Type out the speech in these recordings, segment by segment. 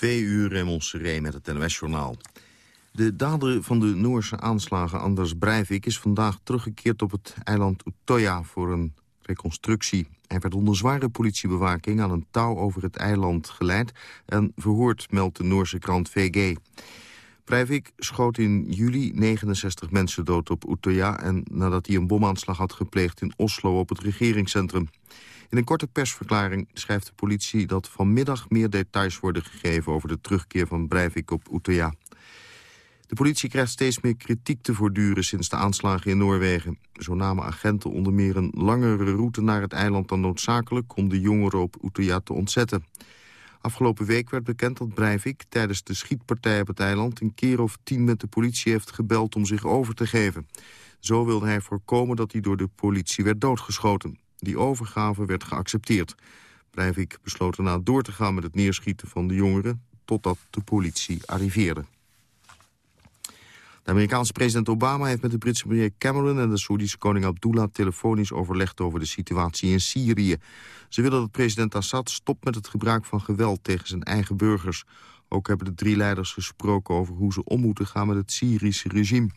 Twee uur in Seré met het NOS-journaal. De dader van de Noorse aanslagen Anders Breivik is vandaag teruggekeerd op het eiland Utøya voor een reconstructie. Hij werd onder zware politiebewaking aan een touw over het eiland geleid en verhoord, meldt de Noorse krant VG. Breivik schoot in juli 69 mensen dood op Utøya en nadat hij een bomaanslag had gepleegd in Oslo op het regeringscentrum. In een korte persverklaring schrijft de politie dat vanmiddag meer details worden gegeven over de terugkeer van Breivik op Utøya. De politie krijgt steeds meer kritiek te voortduren sinds de aanslagen in Noorwegen. Zo namen agenten onder meer een langere route naar het eiland dan noodzakelijk om de jongeren op Utøya te ontzetten. Afgelopen week werd bekend dat Breivik tijdens de schietpartij op het eiland een keer of tien met de politie heeft gebeld om zich over te geven. Zo wilde hij voorkomen dat hij door de politie werd doodgeschoten. Die overgave werd geaccepteerd. Breivik besloot daarna door te gaan met het neerschieten van de jongeren... totdat de politie arriveerde. De Amerikaanse president Obama heeft met de Britse premier Cameron... en de Saoedische koning Abdullah telefonisch overlegd over de situatie in Syrië. Ze willen dat president Assad stopt met het gebruik van geweld tegen zijn eigen burgers. Ook hebben de drie leiders gesproken over hoe ze om moeten gaan met het Syrische regime.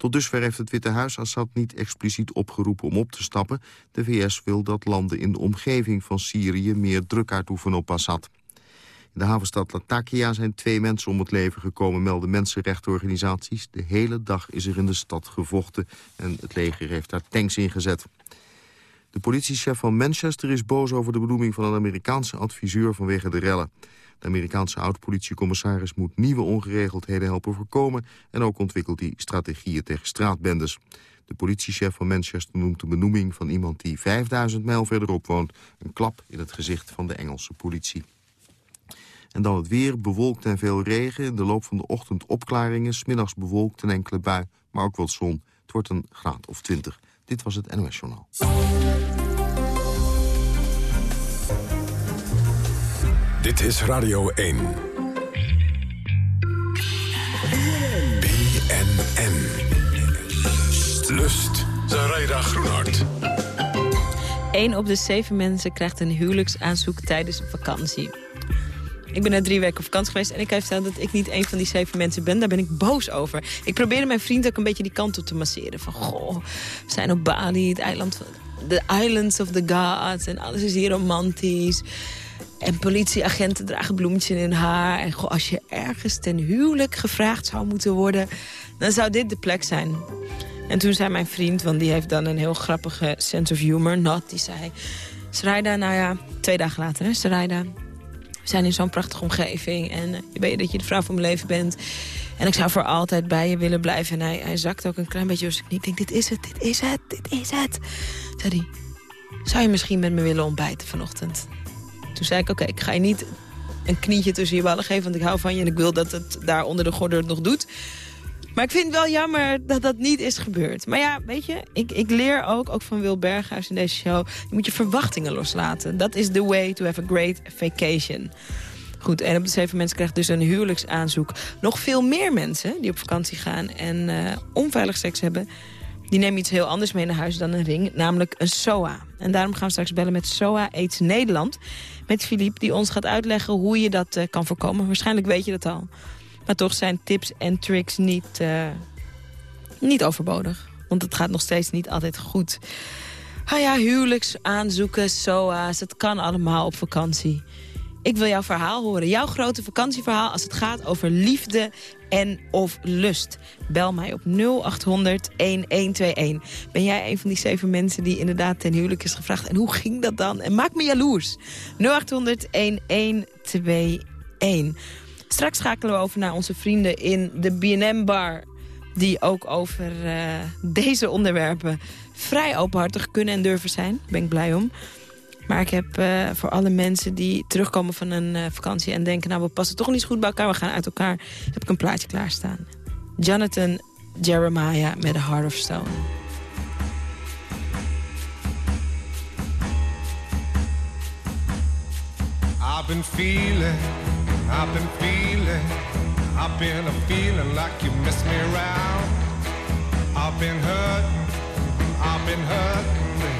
Tot dusver heeft het Witte Huis Assad niet expliciet opgeroepen om op te stappen. De VS wil dat landen in de omgeving van Syrië meer druk uitoefenen op Assad. In de havenstad Latakia zijn twee mensen om het leven gekomen, melden mensenrechtenorganisaties. De hele dag is er in de stad gevochten en het leger heeft daar tanks ingezet. De politiechef van Manchester is boos over de benoeming van een Amerikaanse adviseur vanwege de rellen. De Amerikaanse oud-politiecommissaris moet nieuwe ongeregeldheden helpen voorkomen... en ook ontwikkelt hij strategieën tegen straatbendes. De politiechef van Manchester noemt de benoeming van iemand die 5000 mijl verderop woont... een klap in het gezicht van de Engelse politie. En dan het weer, bewolkt en veel regen. In de loop van de ochtend opklaringen, smiddags bewolkt en enkele bui, maar ook wat zon. Het wordt een graad of 20. Dit was het NOS Journaal. Dit is Radio 1. BNN. Lust. Zaraida Groenhart. Eén op de zeven mensen krijgt een huwelijksaanzoek tijdens een vakantie. Ik ben net drie weken op vakantie geweest en ik heb verteld dat ik niet een van die zeven mensen ben. Daar ben ik boos over. Ik probeerde mijn vriend ook een beetje die kant op te masseren. Van, goh, we zijn op Bali, het eiland van... The Islands of the Gods en alles is hier romantisch. En politieagenten dragen bloemetjes in hun haar. En goh, als je ergens ten huwelijk gevraagd zou moeten worden... dan zou dit de plek zijn. En toen zei mijn vriend, want die heeft dan een heel grappige sense of humor... Not, die zei... Sarayda, nou ja, twee dagen later, hè, Sarayda... We zijn in zo'n prachtige omgeving en je weet dat je de vrouw van mijn leven bent. En ik zou voor altijd bij je willen blijven. En hij, hij zakt ook een klein beetje knie. Ik denk, dit is het, dit is het, dit is het. Zei zou je misschien met me willen ontbijten vanochtend? Toen zei ik, oké, ik ga je niet een knietje tussen je ballen geven... want ik hou van je en ik wil dat het daar onder de gordel het nog doet. Maar ik vind het wel jammer dat dat niet is gebeurd. Maar ja, weet je, ik, ik leer ook, ook van Wil Berghuis in deze show... je moet je verwachtingen loslaten. Dat is the way to have a great vacation. Goed, en op de zeven mensen krijgt dus een huwelijksaanzoek. Nog veel meer mensen die op vakantie gaan en uh, onveilig seks hebben... die nemen iets heel anders mee naar huis dan een ring, namelijk een SOA. En daarom gaan we straks bellen met SOA AIDS Nederland... met Philippe, die ons gaat uitleggen hoe je dat uh, kan voorkomen. Waarschijnlijk weet je dat al. Maar toch zijn tips en tricks niet, uh, niet overbodig. Want het gaat nog steeds niet altijd goed. Ah ja, huwelijksaanzoeken, SOA's, het kan allemaal op vakantie. Ik wil jouw verhaal horen. Jouw grote vakantieverhaal als het gaat over liefde en of lust. Bel mij op 0800 1121. Ben jij een van die zeven mensen die inderdaad ten huwelijk is gevraagd? En hoe ging dat dan? En maak me jaloers. 0800 1121. Straks schakelen we over naar onze vrienden in de BNM-bar... die ook over uh, deze onderwerpen vrij openhartig kunnen en durven zijn. Daar ben ik blij om. Maar ik heb uh, voor alle mensen die terugkomen van een uh, vakantie... en denken, nou, we passen toch niet goed bij elkaar, we gaan uit elkaar... heb ik een plaatje klaarstaan. Jonathan Jeremiah met A Heart of Stone. I've been feeling I've been feeling, I've been feeling like you miss me around. I've been hurting, I've been hurting,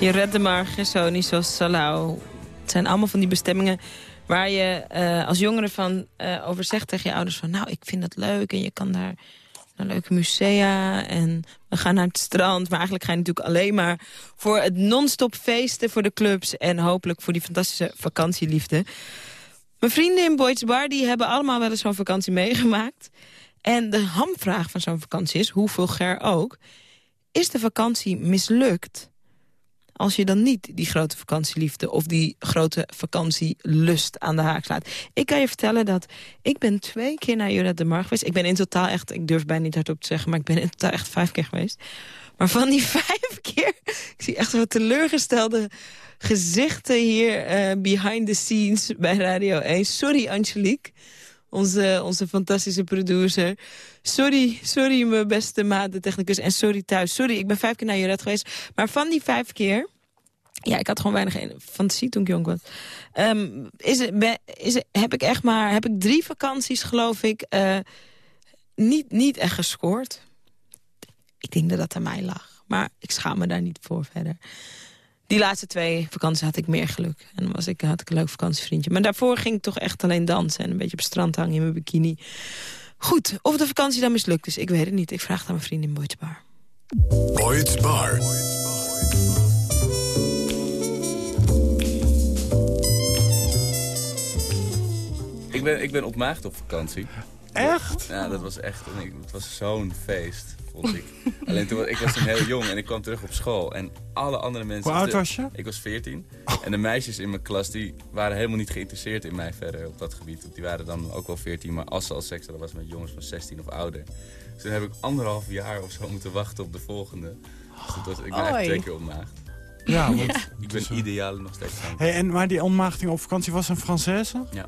Je redde maar Gessonisos, Salau. Het zijn allemaal van die bestemmingen waar je eh, als jongere van eh, over zegt tegen je ouders van... nou, ik vind dat leuk en je kan daar naar leuke musea en we gaan naar het strand. Maar eigenlijk ga je natuurlijk alleen maar voor het non-stop feesten voor de clubs... en hopelijk voor die fantastische vakantieliefde. Mijn vrienden in Boyd's Bar die hebben allemaal wel eens zo'n vakantie meegemaakt. En de hamvraag van zo'n vakantie is, hoe vulgair ook... is de vakantie mislukt als je dan niet die grote vakantieliefde... of die grote vakantielust aan de haak slaat. Ik kan je vertellen dat ik ben twee keer naar Jurette de Mar geweest. Ik ben in totaal echt, ik durf bijna niet hardop te zeggen... maar ik ben in totaal echt vijf keer geweest. Maar van die vijf keer, ik zie echt wat teleurgestelde gezichten hier... eh, behind the scenes bij Radio 1. Sorry, Angelique. Onze, onze fantastische producer. Sorry, sorry mijn beste maat, de technicus. En sorry thuis. Sorry, ik ben vijf keer naar Joret geweest. Maar van die vijf keer... Ja, ik had gewoon weinig fantasie toen ik jong was. Ehm, is is heb ik echt maar... Heb ik drie vakanties, geloof ik, eh, niet, niet echt gescoord. Ik denk dat dat aan mij lag. Maar ik schaam me daar niet voor verder. Die laatste twee vakanties had ik meer geluk. En dan was ik, had ik een leuk vakantievriendje. Maar daarvoor ging ik toch echt alleen dansen. En een beetje op het strand hangen in mijn bikini. Goed, of de vakantie dan mislukt is, ik weet het niet. Ik vraag het aan mijn vriendin in Boyd's Bar. Boyd's Bar. Ik ben, ik ben op Maagd op vakantie. Echt? Ja, dat was echt het was zo'n feest, vond ik. Alleen toen, ik was toen heel jong en ik kwam terug op school. En alle andere mensen... Hoe oud was je? Ik was 14. En de meisjes in mijn klas die waren helemaal niet geïnteresseerd in mij verder op dat gebied. Want die waren dan ook wel 14, maar als ze al seks hadden was met jongens van 16 of ouder. Dus toen heb ik anderhalf jaar of zo moeten wachten op de volgende. Dus dat was, ik ben eigenlijk twee keer op Maagd. Ja, want... Ik ben ideaal nog steeds aan. Hey, en, maar die ontmaagding op vakantie was een Française? Ja.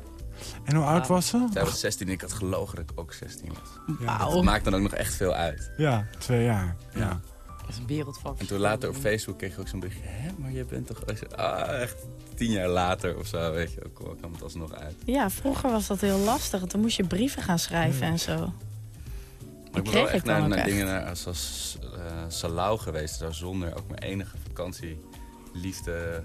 En hoe oud was ze? Zij was 16 en ik had gelogen dat ik ook 16 was. Wauw. Dat maakt dan ook nog echt veel uit. Ja, twee jaar. Ja. Ja. Dat is een wereld van En toen later op Facebook kreeg ik ook zo'n berichtje. Hè, maar je bent toch... Ah, echt tien jaar later of zo, weet je. Ook kwam het alsnog uit. Ja, vroeger was dat heel lastig. want Dan moest je brieven gaan schrijven en zo. Maar ik ben kreeg wel echt naar, ook naar echt. dingen naar, als, als eh, Salau geweest. Zo zonder ook mijn enige vakantieliefde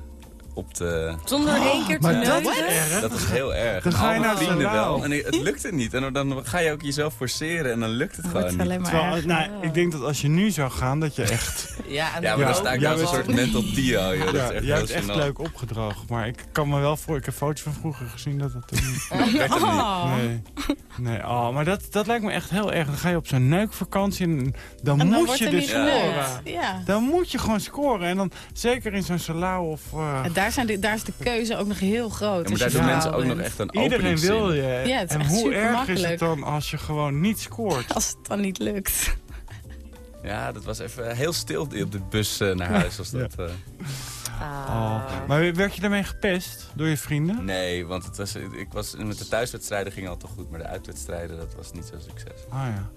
op te... Zonder één keer te dat neuzen? erg. Dat is heel erg. Dan ga je naar vrienden wel. En het lukte niet. En dan ga je ook jezelf forceren en dan lukt het gewoon het niet. alleen maar Terwijl, nou, ik denk dat als je nu zou gaan, dat je echt... Ja, en Ja, maar dan sta ik als een soort mental Tio. joh. Dat is Ja, echt jij hebt echt leuk opgedroogd. Maar ik kan me wel voor... Ik heb foto's van vroeger gezien dat dat... er niet- het. Oh. Nee. Nee, oh, maar dat, dat lijkt me echt heel erg. Dan ga je op zo'n neukvakantie en dan, En dan moet je dus scoren. Ja. Dan moet je gewoon scoren. En dan zeker in zo'n salau of... eh, daar, zijn de, daar is de keuze ook nog heel groot. Ja, maar als daar doen mensen ook nog echt een iedereen wil je. Ja, het is en echt hoe erg is het dan als je gewoon niet scoort? Als het dan niet lukt. Ja, dat was even heel stil op de bus eh, naar huis. Was dat, eh. Oh. Maar werd je daarmee gepest door je vrienden? Nee, want het was, ik was, met de thuiswedstrijden ging al toch goed. Maar de uitwedstrijden, dat was niet zo'n succes. Ah ja.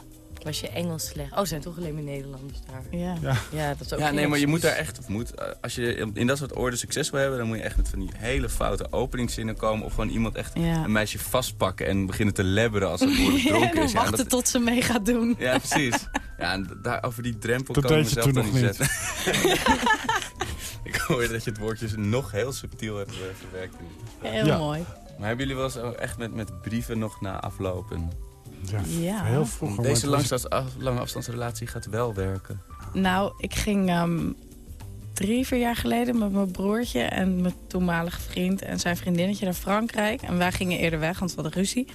Was je Engels slecht? Oh, zijn toch alleen maar Nederlanders daar. Ja. Ja, dat is ook Ja, nee, maar je moet excuus. daar echt... Of moet, eh, als je in dat soort orde succes wil hebben... dan moet je echt met van die hele foute openingszinnen komen... of gewoon iemand echt Ja. een meisje vastpakken... en beginnen te lebberen als het woord dronken en dan is. Ja, wachten dat- tot ze mee gaat doen. ja, precies. Ja, en daar, over die drempel kan ik mezelf dan nog niet zetten. ik hoorde dat je het woordje nog heel subtiel hebt eh, verwerkt. in dit. Heel Ja. mooi. Maar hebben jullie wel eens ook echt met, met brieven nog na aflopen? Ja, Ja. heel vroeger. Deze lange, af, lange afstandsrelatie gaat wel werken. Nou, ik ging ehm, drie, vier jaar geleden met mijn broertje en mijn toenmalige vriend en zijn vriendinnetje naar Frankrijk. En wij gingen eerder weg, want we hadden ruzie.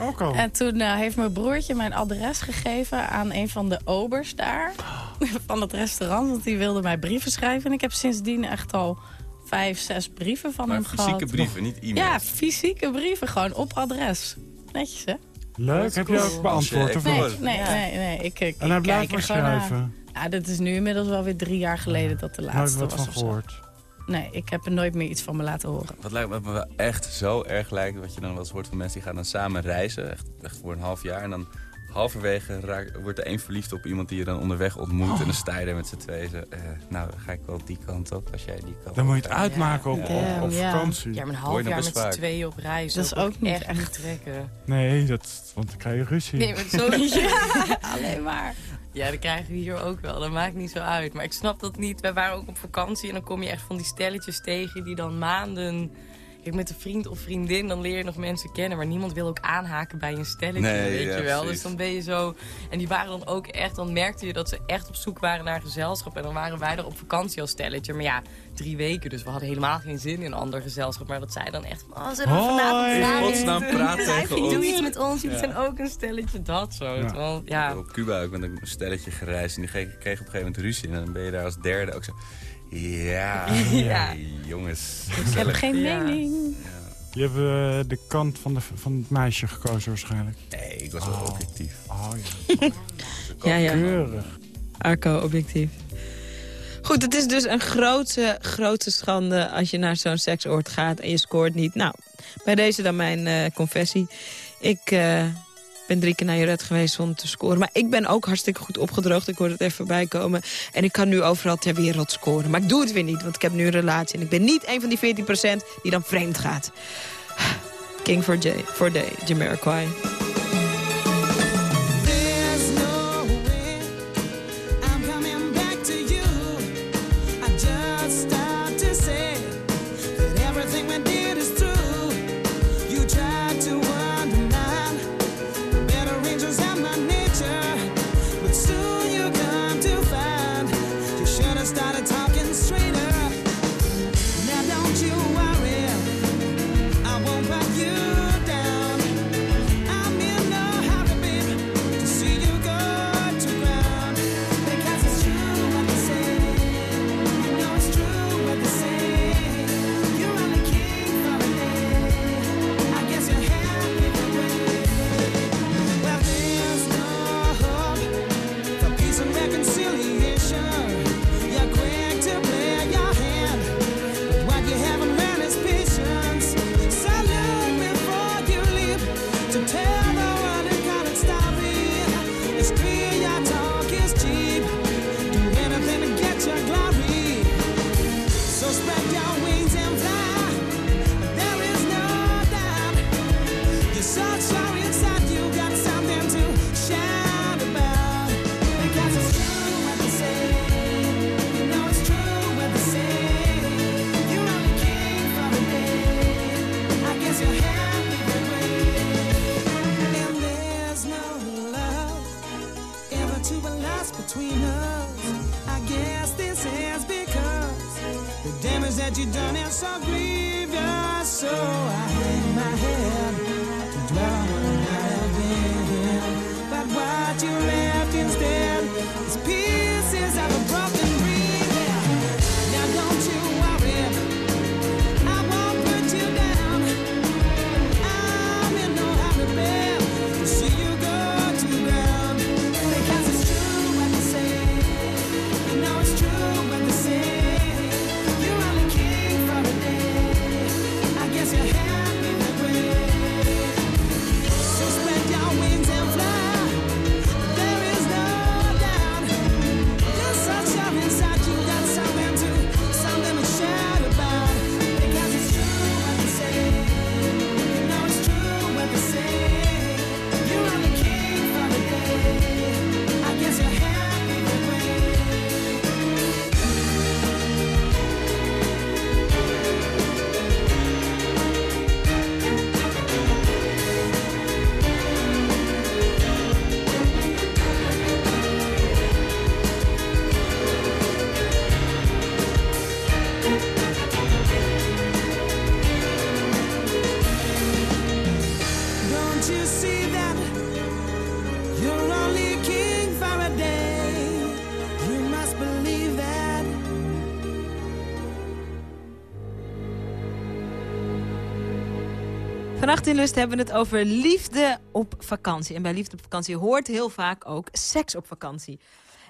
Ook al. En toen eh, heeft mijn broertje mijn adres gegeven aan een van de obers daar. Van het restaurant, want die wilde mij brieven schrijven. En ik heb sindsdien echt al vijf, zes brieven van Maar hem gehad. fysieke brieven, niet e-mails. Ja, fysieke brieven, gewoon op adres. Netjes, hè? Leuk, heb je ook beantwoord of Nee. niet? Nee, nee. Ik, ik, En hij blijft maar schrijven. Ja, dat is nu inmiddels wel weer drie jaar geleden dat de Nooit laatste wat was. van of zo. gehoord. Nee, ik heb er nooit meer iets van me laten horen. Wat lijkt me wel echt zo erg lijkt, wat je dan wel eens hoort van mensen die gaan dan samen reizen, echt, echt voor een half jaar. En dan halverwege raak- wordt er één verliefd op iemand die je dan onderweg ontmoet. En dan sta je er met z'n tweeën. zo, eh, nou, dan ga ik wel die kant op als jij die kant Dan moet je het uitmaken op, op, Damn, op ja. vakantie. Ja, maar een half jaar met z'n tweeën op reis. Dat is ook niet echt echt. niet trekken. Nee, dat, want dan krijg je ruzie. Nee, maar zo... Alleen maar. Ja, dat krijgen we hier ook wel. Dat maakt niet zo uit. Maar ik snap dat niet. Wij waren ook op vakantie en dan kom je echt van die stelletjes tegen die dan maanden... Kijk, met een vriend of vriendin, dan leer je nog mensen kennen. Maar niemand wil ook aanhaken bij een stelletje, Nee, weet ja, je wel. precies. Dus dan ben je zo... En die waren dan ook echt... Dan merkte je dat ze echt op zoek waren naar gezelschap. En dan waren wij er op vakantie als stelletje. Maar ja, drie weken. Dus we hadden helemaal geen zin in een ander gezelschap. Maar dat zij dan echt van... Oh, we Hoi. vanavond praat Ja, tegen Doe iets met ons. Jullie Ja. zijn ook een stelletje. Dat zo. Ja. Terwijl, ja. Op Cuba ook met een stelletje gereisd. En die kreeg, kreeg op een gegeven moment ruzie. En dan ben je daar als derde ook zo... Ja, Ja. jongens. Ik heb geen Ja. mening. Je hebt eh, de kant van, de, van het meisje gekozen waarschijnlijk. Nee, ik was wel objectief. Oh ja. Ja, ja. Keurig. Arco, objectief. Goed, het is dus een grote, grote schande als je naar zo'n seksoord gaat en je scoort niet. Nou, bij deze dan mijn eh, confessie. Ik eh, ben drie keer naar Joret geweest zonder te scoren. Maar ik ben ook hartstikke goed opgedroogd. Ik hoor het even voorbij komen. En ik kan nu overal ter wereld scoren. Maar ik doe het weer niet, want ik heb nu een relatie. En ik ben niet een van die 14% die dan vreemd gaat. King for, J, for Day, Jamiroquai. In Lust hebben we het over liefde op vakantie. En bij liefde op vakantie hoort heel vaak ook seks op vakantie.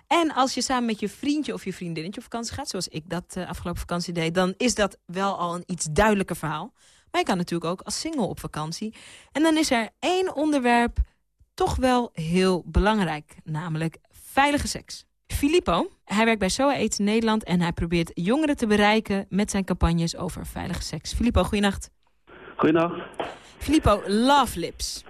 En als je samen met je vriendje of je vriendinnetje op vakantie gaat... zoals ik dat eh, afgelopen vakantie deed... dan is dat wel al een iets duidelijker verhaal. Maar je kan natuurlijk ook als single op vakantie. En dan is er één onderwerp toch wel heel belangrijk. Namelijk veilige seks. Filippo, hij werkt bij SOA AIDS Nederland... en hij probeert jongeren te bereiken met zijn campagnes over veilige seks. Filippo, goeienacht. Goedenacht. Filippo, Love Lips.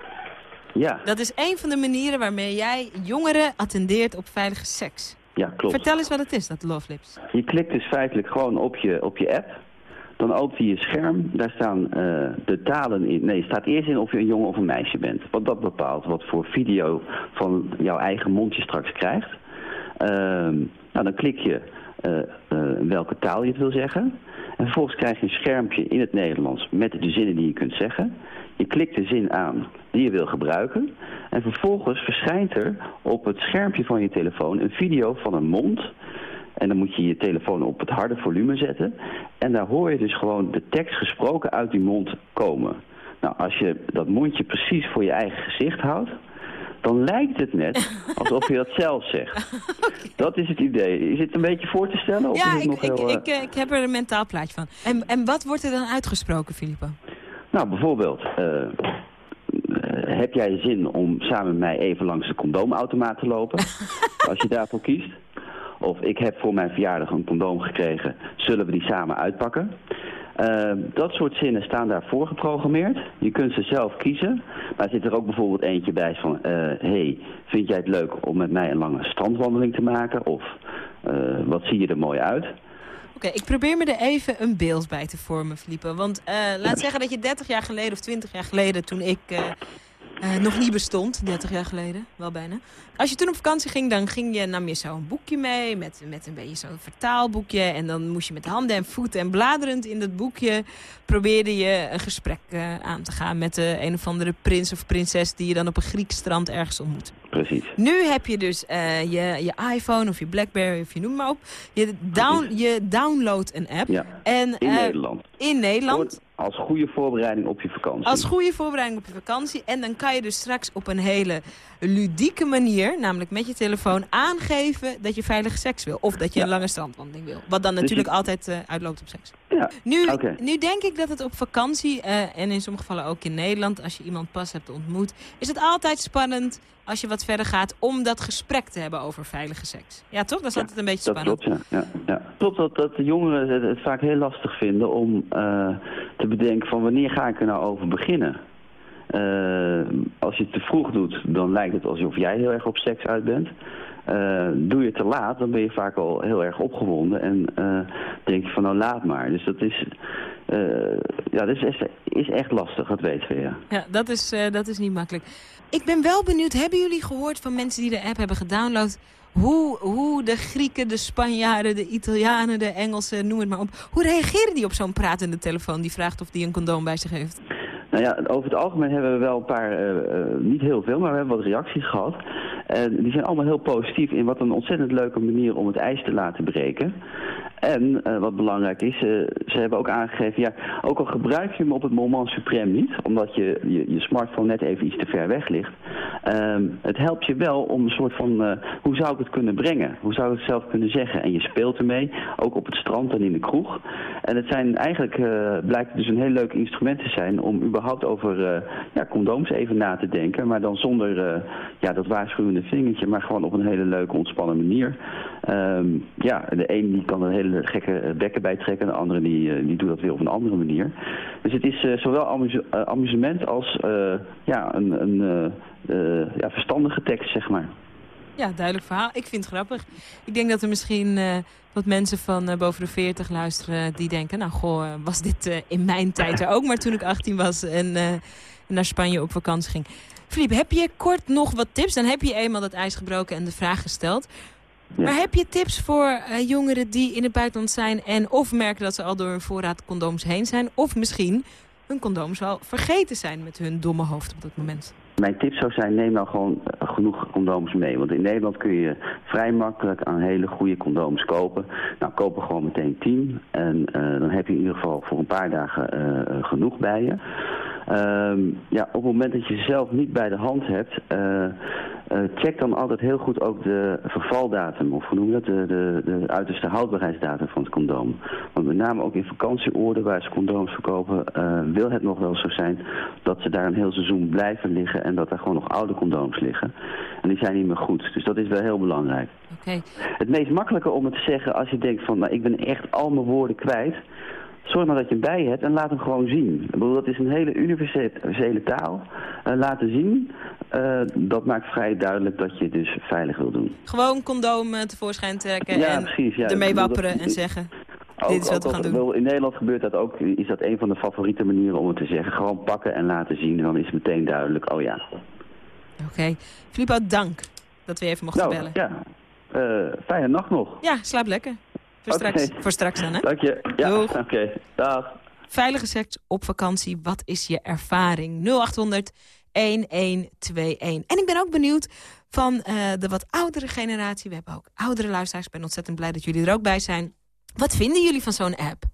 Ja, Dat is een van de manieren waarmee jij jongeren attendeert op veilige seks. ja, klopt. Vertel eens wat het is, dat Love Lips. Je klikt dus feitelijk gewoon op je, op je app. Dan opent hij je scherm. Daar staan eh, de talen in. Nee, staat eerst in of je een jongen of een meisje bent. Want dat bepaalt wat voor video van jouw eigen mond je straks krijgt. Ehm, nou, dan klik je eh, welke taal je het wil zeggen. En vervolgens krijg je een schermpje in het Nederlands met de zinnen die je kunt zeggen. Je klikt de zin aan die je wil gebruiken. En vervolgens verschijnt er op het schermpje van je telefoon een video van een mond. En dan moet je je telefoon op het harde volume zetten. En daar hoor je dus gewoon de tekst gesproken uit die mond komen. Nou, als je dat mondje precies voor je eigen gezicht houdt, dan lijkt het net alsof je dat zelf zegt. Dat is het idee. Is het een beetje voor te stellen? Of is Ja, het ik, nog ik, heel, eh, ik, eh, ik heb er een mentaal plaatje van. En, en wat wordt er dan uitgesproken, Filippo? Nou, bijvoorbeeld, eh, heb jij zin om samen met mij even langs de condoomautomaat te lopen? als je daarvoor kiest. Of ik heb voor mijn verjaardag een condoom gekregen, zullen we die samen uitpakken? Eh, dat soort zinnen staan daarvoor geprogrammeerd. Je kunt ze zelf kiezen. Maar er zit er ook bijvoorbeeld eentje bij van... eh, hey, vind jij het leuk om met mij een lange strandwandeling te maken? Of eh, wat zie je er mooi uit? Oké, ik probeer me er even een beeld bij te vormen, Filippo. Want eh, laat zeggen dat je 30 jaar geleden of 20 jaar geleden, toen ik eh, eh, nog niet bestond, 30 jaar geleden, wel bijna. Als je toen op vakantie ging, dan ging je, nam je zo'n boekje mee met, met een beetje zo'n vertaalboekje. En dan moest je met handen en voeten en bladerend in dat boekje probeerde je een gesprek eh, aan te gaan met de een of andere prins of prinses die je dan op een Grieks strand ergens ontmoet. Precies. Nu heb je dus eh, je, je iPhone of je Blackberry of je noem maar op. Je, down, je downloadt een app. Ja, En, in eh, Nederland. In Nederland. Als goede voorbereiding op je vakantie. Als goede voorbereiding op je vakantie. En dan kan je dus straks op een hele ludieke manier, namelijk met je telefoon, aangeven dat je veilige seks wil. Of dat je Ja. een lange strandwandeling wil. Wat dan Dus natuurlijk je- altijd eh, uitloopt op seks. Ja, Nu, nu denk ik dat het op vakantie, en in sommige gevallen ook in Nederland, als je iemand pas hebt ontmoet, is het altijd spannend als je wat verder gaat om dat gesprek te hebben over veilige seks. Ja, toch? Dat is Ja, altijd een beetje Dat spannend. klopt, ja. ja. Klopt dat, dat de jongeren het, het vaak heel lastig vinden om eh, te bedenken van wanneer ga ik er nou over beginnen. Eh, als je het te vroeg doet, dan lijkt het alsof jij heel erg op seks uit bent. Eh, doe je het te laat, dan ben je vaak al heel erg opgewonden en denk je van nou laat maar. Dus dat is, eh, ja, dat is, echt- is echt lastig, dat weten we, ja. Ja, dat is, eh, dat is niet makkelijk. Ik ben wel benieuwd, hebben jullie gehoord van mensen die de app hebben gedownload... hoe, hoe de Grieken, de Spanjaarden, de Italianen, de Engelsen, noem het maar op. Hoe reageren die op zo'n pratende telefoon die vraagt of die een condoom bij zich heeft? Nou ja, over het algemeen hebben we wel een paar, eh, niet heel veel, maar we hebben wat reacties gehad. En die zijn allemaal heel positief in wat een ontzettend leuke manier om het ijs te laten breken. En eh, wat belangrijk is, eh, ze hebben ook aangegeven, ja, ook al gebruik je hem op het moment suprem niet, omdat je, je, je smartphone net even iets te ver weg ligt. ehm, het helpt je wel om een soort van, eh, hoe zou ik het kunnen brengen? Hoe zou ik het zelf kunnen zeggen? En je speelt ermee, ook op het strand en in de kroeg. En het zijn eigenlijk, blijkt dus een heel leuk instrument te zijn om überhaupt over ja, condooms even na te denken. Maar dan zonder ja, dat waarschuwende vingertje, maar gewoon op een hele leuke, ontspannen manier. Ehm, ja, de een die kan er hele gekke bekken bij trekken, de andere die, eh, die doet dat weer op een andere manier. Dus het is eh, zowel eh, amusement als ja, een, een ja, verstandige tekst, zeg maar. Ja, duidelijk verhaal. Ik vind het grappig. Ik denk dat er misschien wat mensen van boven de 40 luisteren die denken... nou, goh, was dit in mijn tijd er ook maar toen ik 18 was en naar Spanje op vakantie ging. Philippe, heb je kort nog wat tips? Dan heb je eenmaal dat ijs gebroken en de vraag gesteld. Ja. Maar heb je tips voor eh, jongeren die in het buitenland zijn... en of merken dat ze al door hun voorraad condooms heen zijn... of misschien hun condooms wel vergeten zijn met hun domme hoofd op dat moment? Mijn tip zou zijn, neem nou gewoon eh, genoeg condooms mee. Want in Nederland kun je vrij makkelijk aan hele goede condooms kopen. Nou, koop er gewoon meteen 10. En eh, dan heb je in ieder geval voor een paar dagen genoeg bij je. Ehm, ja, op het moment dat je ze zelf niet bij de hand hebt, eh, eh, check dan altijd heel goed ook de vervaldatum, of hoe noem je dat, de, de, de uiterste houdbaarheidsdatum van het condoom. Want met name ook in vakantieoorden waar ze condooms verkopen, eh, wil het nog wel zo zijn dat ze daar een heel seizoen blijven liggen en dat er gewoon nog oude condooms liggen. En die zijn niet meer goed. Dus dat is wel heel belangrijk. Oké. Het meest makkelijke om het te zeggen als je denkt van, nou ik ben echt al mijn woorden kwijt. Zorg maar dat je hem bij je hebt en laat hem gewoon zien. Ik bedoel, dat is een hele universele taal. Eh, laten zien, eh, dat maakt vrij duidelijk dat je het dus veilig wil doen. Gewoon condoom eh, tevoorschijn trekken Ja, en precies, ja. ermee wapperen dat- en zeggen... Ook, Dit is wat ook we gaan doen. wel, In Nederland gebeurt dat ook, is dat een van de favoriete manieren om het te zeggen. Gewoon pakken en laten zien en dan is het meteen duidelijk, oh ja. Oké. Filippo, dank dat we je even mochten Nou, bellen. ja. Fijne nacht nog. Ja, slaap lekker. Voor, straks, voor straks dan, hè? Dank je. Ja, oké. Dag. Veilige seks op vakantie, wat is je ervaring? 0800 1121. En ik ben ook benieuwd van eh, de wat oudere generatie. We hebben ook oudere luisteraars. Ik ben ontzettend blij dat jullie er ook bij zijn. Wat vinden jullie van zo'n app?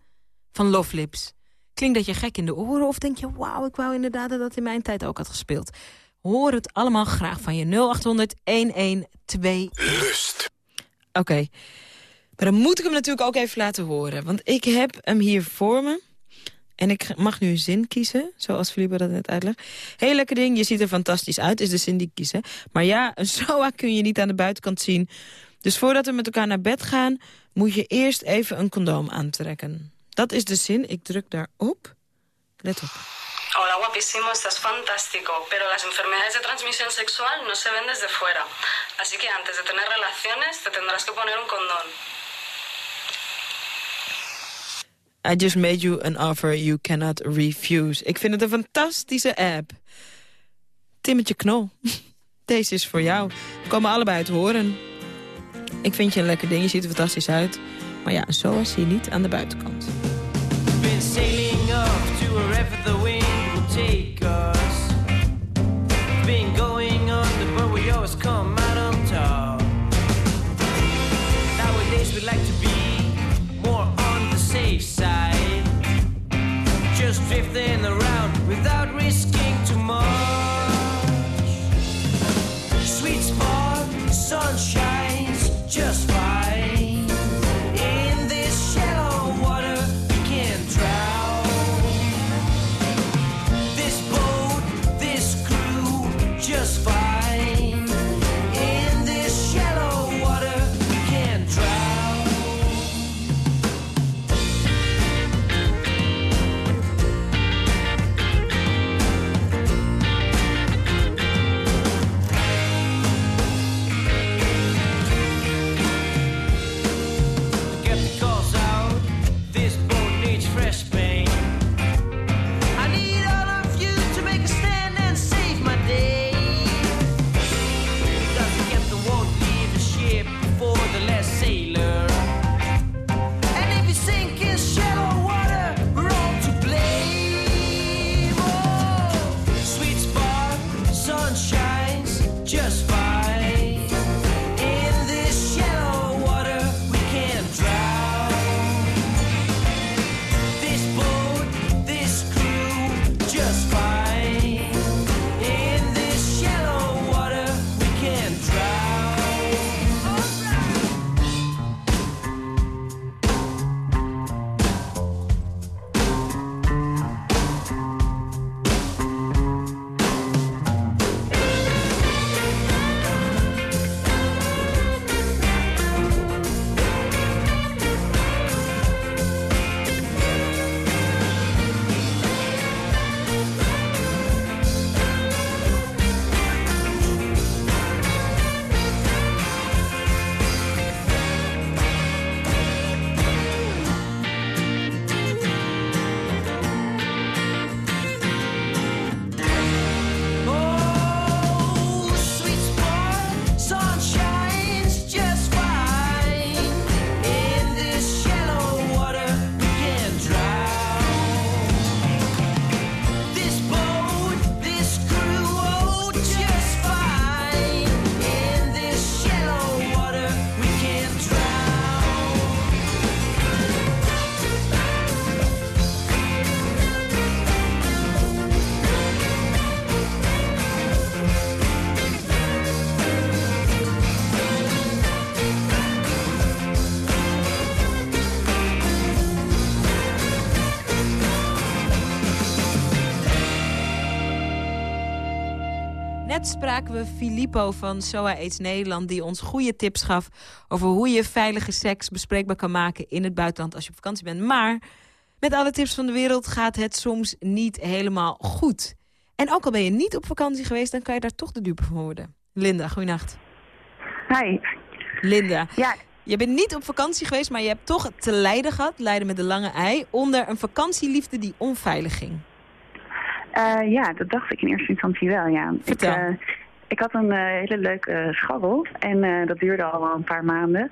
Van Love Lips? Klinkt dat je gek in de oren of denk je... wauw, ik wou inderdaad dat dat in mijn tijd ook had gespeeld. Hoor het allemaal graag van je. 0800 1121. Lust. Oké. Maar dan moet ik hem natuurlijk ook even laten horen. Want ik heb hem hier voor me. En ik mag nu een zin kiezen, zoals Filipe dat net uitlegt. Heel lekker ding, je ziet er fantastisch uit, is de zin die ik kies. Maar ja, een SOA kun je niet aan de buitenkant zien. Dus voordat we met elkaar naar bed gaan... moet je eerst even een condoom aantrekken. Dat is de zin, ik druk daarop. Let op. Hola guapísimo, estás fantástico, pero las enfermedades de transmisión sexual no se ven desde fuera. Así que antes de tener relaciones te tendrás que poner un condón. I just made you an offer you cannot refuse. Ik vind het een fantastische app. Timmetje Knol, deze is voor jou. We komen allebei uit horen. Ik vind je een lekker ding, je ziet er fantastisch uit. Maar ja, zo je niet aan de buitenkant. Net spraken we Filippo van SOA AIDS Nederland... die ons goede tips gaf over hoe je veilige seks bespreekbaar kan maken... in het buitenland als je op vakantie bent. Maar met alle tips van de wereld gaat het soms niet helemaal goed. En ook al ben je niet op vakantie geweest... dan kan je daar toch de dupe van worden. Linda, goeienacht. Hi. Linda, Ja, je bent niet op vakantie geweest... maar je hebt toch te lijden gehad, lijden met de lange ei... onder een vakantieliefde die onveilig ging. Eh, ja, dat dacht ik in eerste instantie wel, ja. Vertel. Ik, eh, ik had een eh, hele leuke scharrel en dat duurde al wel een paar maanden.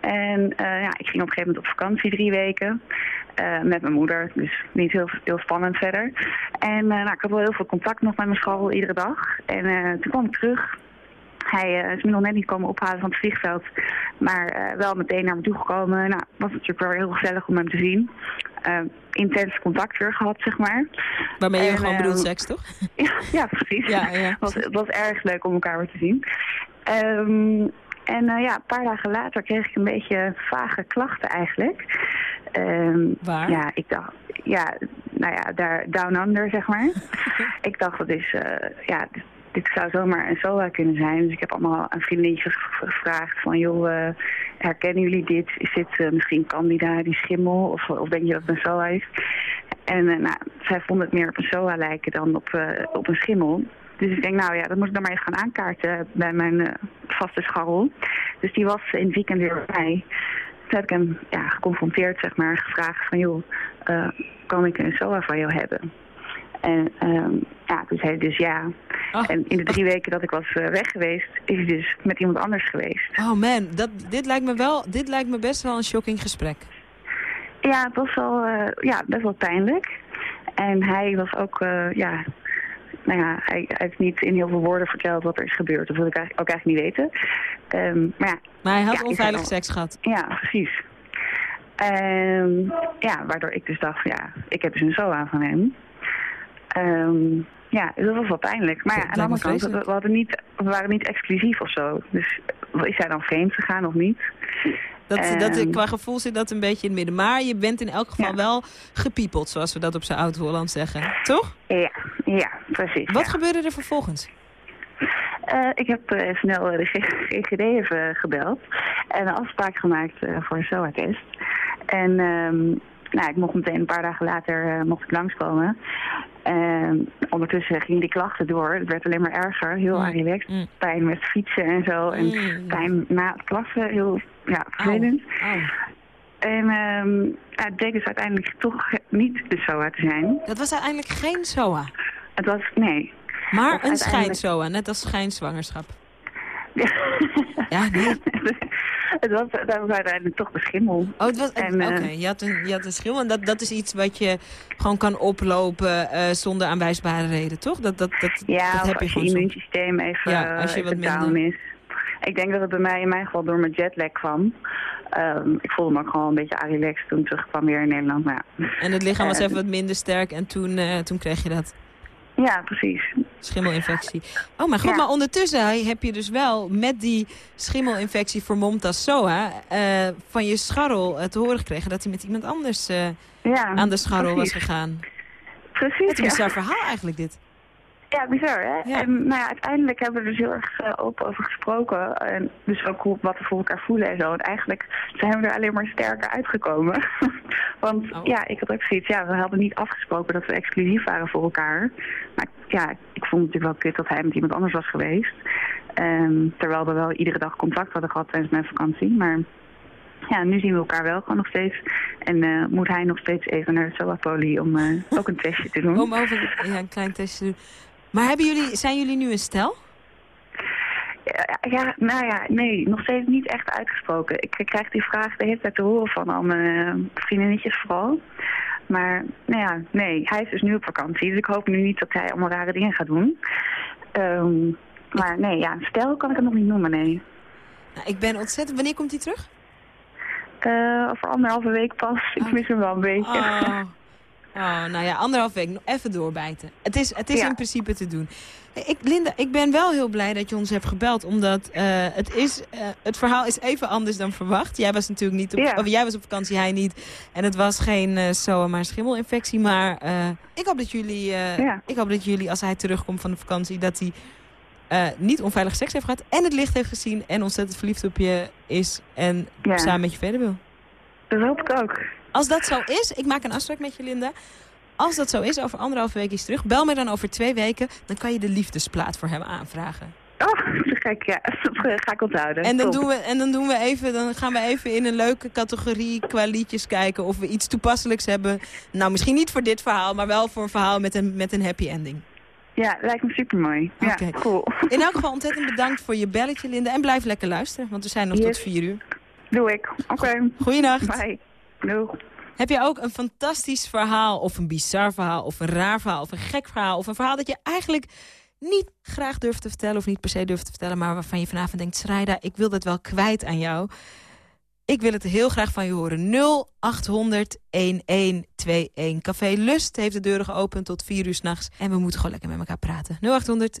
En ja, ik ging op een gegeven moment op vakantie drie weken met mijn moeder. Dus niet heel, heel spannend verder. En nou, ik had wel heel veel contact nog met mijn scharrel iedere dag. En toen kwam ik terug. Hij eh, is me nog net niet komen ophalen van het vliegveld. Maar eh, wel meteen naar me toe gekomen. Nou, het was natuurlijk wel heel gezellig om hem te zien. Eh, intens contact weer gehad, zeg maar. Waarmee je En, gewoon eh, bedoelt seks, toch? Ja, ja precies. Ja, ja, Het was, het was erg leuk om elkaar weer te zien. Ehm, en eh, ja, een paar dagen later kreeg ik een beetje vage klachten eigenlijk. Ehm, Waar? Ja, ik dacht, ja, nou ja, daar down under, zeg maar. ik dacht, dat is, eh, ja, dit, zou zomaar een SOA kunnen zijn. Dus ik heb allemaal aan vriendinnetjes ge- gevraagd van, joh, eh, herkennen jullie dit? Is dit eh, misschien candida, die schimmel? Of, of denk je dat het een SOA is? En eh, nou, zij vonden het meer op een SOA lijken dan op, op een schimmel. Dus ik denk, nou ja, dat moet ik dan maar eens gaan aankaarten bij mijn vaste scharrel. Dus die was in het weekend weer bij mij. Toen heb ik hem ja, geconfronteerd, zeg maar, gevraagd van, joh, kan ik een SOA van jou hebben? En ehm, ja, toen zei hij dus ja. Oh. En in de drie weken dat ik was eh, weg geweest, is hij dus met iemand anders geweest. Oh man, dat, dit, lijkt me wel, dit lijkt me best wel een shocking gesprek. Ja, het was wel, eh, ja, best wel pijnlijk. En hij was ook, eh, ja, nou ja, hij, hij heeft niet in heel veel woorden verteld wat er is gebeurd. Dat wil ik eigenlijk ook eigenlijk niet weten. Ehm, maar ja, Maar hij had Ja, onveilig seks gehad. ja, precies. Ehm, ja, waardoor ik dus dacht, ja, ik heb dus een SOA van hem. Ehm, ja, dat was wel pijnlijk. Maar ja, aan de andere kant, we, hadden niet, we waren niet exclusief of zo. Dus is hij dan vreemd gegaan of niet? Dat, dat, Ehm. qua gevoel zit dat een beetje in het midden. Maar je bent in elk geval Ja. wel gepiepeld, zoals we dat op zijn oud-Holland zeggen. Toch? Ja, ja, precies. Wat ja. gebeurde er vervolgens? Eh, ik heb eh, snel eh, de GGD even gebeld en een afspraak gemaakt voor een SOA-test. En ehm, nou, ik mocht meteen een paar dagen later eh, mocht ik langskomen. En ondertussen gingen die klachten door. Het werd alleen maar erger, heel Mm. Mm. Pijn met fietsen en zo. En Mm. pijn na het klassen, heel ja, vervelend. En ehm, ja, het bleek dus uiteindelijk toch niet de SOA te zijn. Dat was uiteindelijk geen SOA. Het was, nee. Maar een uiteindelijk- schijn-SOA, net als schijnzwangerschap. Ja, nee. het was, dat was uiteindelijk toch de schimmel. Oh, het was, En, Oké, eh, je, had een, je had een schil. En dat, dat is iets wat je gewoon kan oplopen eh, zonder aanwijsbare reden, toch? Dat, dat, dat, Ja, dat heb als je immuunsysteem even, Ja, als je wat down minder- is. Ik denk dat het bij mij in mijn geval door mijn jetlag kwam. Ehm, ik voelde me ook gewoon een beetje relaxed toen ik terugkwam weer in Nederland. Maar ja. En het lichaam was Eh, even wat minder sterk en toen, eh, toen kreeg je dat. Ja, precies. Schimmelinfectie. Oh, maar goed, Ja. maar ondertussen heb je dus wel met die schimmelinfectie vermomd als SOA... eh, van je scharrel eh, te horen gekregen dat hij met iemand anders eh, Ja, aan de scharrel was gegaan. Precies, Wat een ja. bizar verhaal eigenlijk dit. Ja, bizar hè? Ja. En nou ja, uiteindelijk hebben we er dus heel erg eh, open over gesproken. En dus ook hoe, wat we voor elkaar voelen en zo. En eigenlijk zijn we er alleen maar sterker uitgekomen. Want Oh. ja, ik had ook zoiets, ja, we hadden niet afgesproken dat we exclusief waren voor elkaar. Maar ja, ik vond het natuurlijk wel kut dat hij met iemand anders was geweest. Ehm, terwijl we wel iedere dag contact hadden gehad tijdens mijn vakantie. Maar ja, nu zien we elkaar wel gewoon nog steeds. En eh, moet hij nog steeds even naar de SOA-poli om eh, ook een testje te doen. Om over ja, een klein testje te doen. Maar hebben jullie, zijn jullie nu een stel? Ja, nou ja, nee, nog steeds niet echt uitgesproken. Ik krijg die vraag de hele tijd te horen van al mijn eh, vriendinnetjes vooral. Maar nou ja, nee, hij is dus nu op vakantie. Dus ik hoop nu niet dat hij allemaal rare dingen gaat doen. Ehm, maar nee, ja, stel kan ik het nog niet noemen, nee. Nou, ik ben ontzettend... Wanneer komt hij terug? Eh over anderhalve week pas. Ik mis hem wel een beetje. Oh. Oh, nou ja, anderhalf week. Even doorbijten. Het is, het is Ja. in principe te doen. Ik, Linda, ik ben wel heel blij dat je ons hebt gebeld. Omdat eh, het, is, eh, het verhaal is even anders dan verwacht. Jij was natuurlijk niet op, Ja. of jij was op vakantie, hij niet. En het was geen eh SOA, maar schimmelinfectie. Maar eh, ik, hoop dat jullie, eh, Ja. ik hoop dat jullie, als hij terugkomt van de vakantie... dat hij eh, niet onveilige seks heeft gehad... en het licht heeft gezien en ontzettend verliefd op je is... en Ja. samen met je verder wil. Dat hoop ik ook. Als dat zo is, ik maak een afspraak met je, Linda. Als dat zo is, over anderhalve week is terug... bel me dan over twee weken, dan kan je de liefdesplaat voor hem aanvragen. Oh, gek, ja. Dat ga ik onthouden. En dan, Top. doen we, en dan, doen we even, dan gaan we even in een leuke categorie qua liedjes kijken... of we iets toepasselijks hebben. Nou, misschien niet voor dit verhaal, maar wel voor een verhaal met een, met een happy ending. Ja, lijkt me supermooi. Ja, Oké. cool. In elk geval ontzettend bedankt voor je belletje, Linda. En blijf lekker luisteren, want we zijn nog tot vier uur. Doe ik. Oké. Goeienacht. Bye. Heb je ook een fantastisch verhaal, of een bizar verhaal, of een raar verhaal, of een gek verhaal, of een verhaal dat je eigenlijk niet graag durft te vertellen, of niet per se durft te vertellen, maar waarvan je vanavond denkt, Schrijda, ik wil dat wel kwijt aan jou. Ik wil het heel graag van je horen. 0800 1121. Café Lust heeft de deuren geopend tot 4 uur s'nachts. En we moeten gewoon lekker met elkaar praten. 0800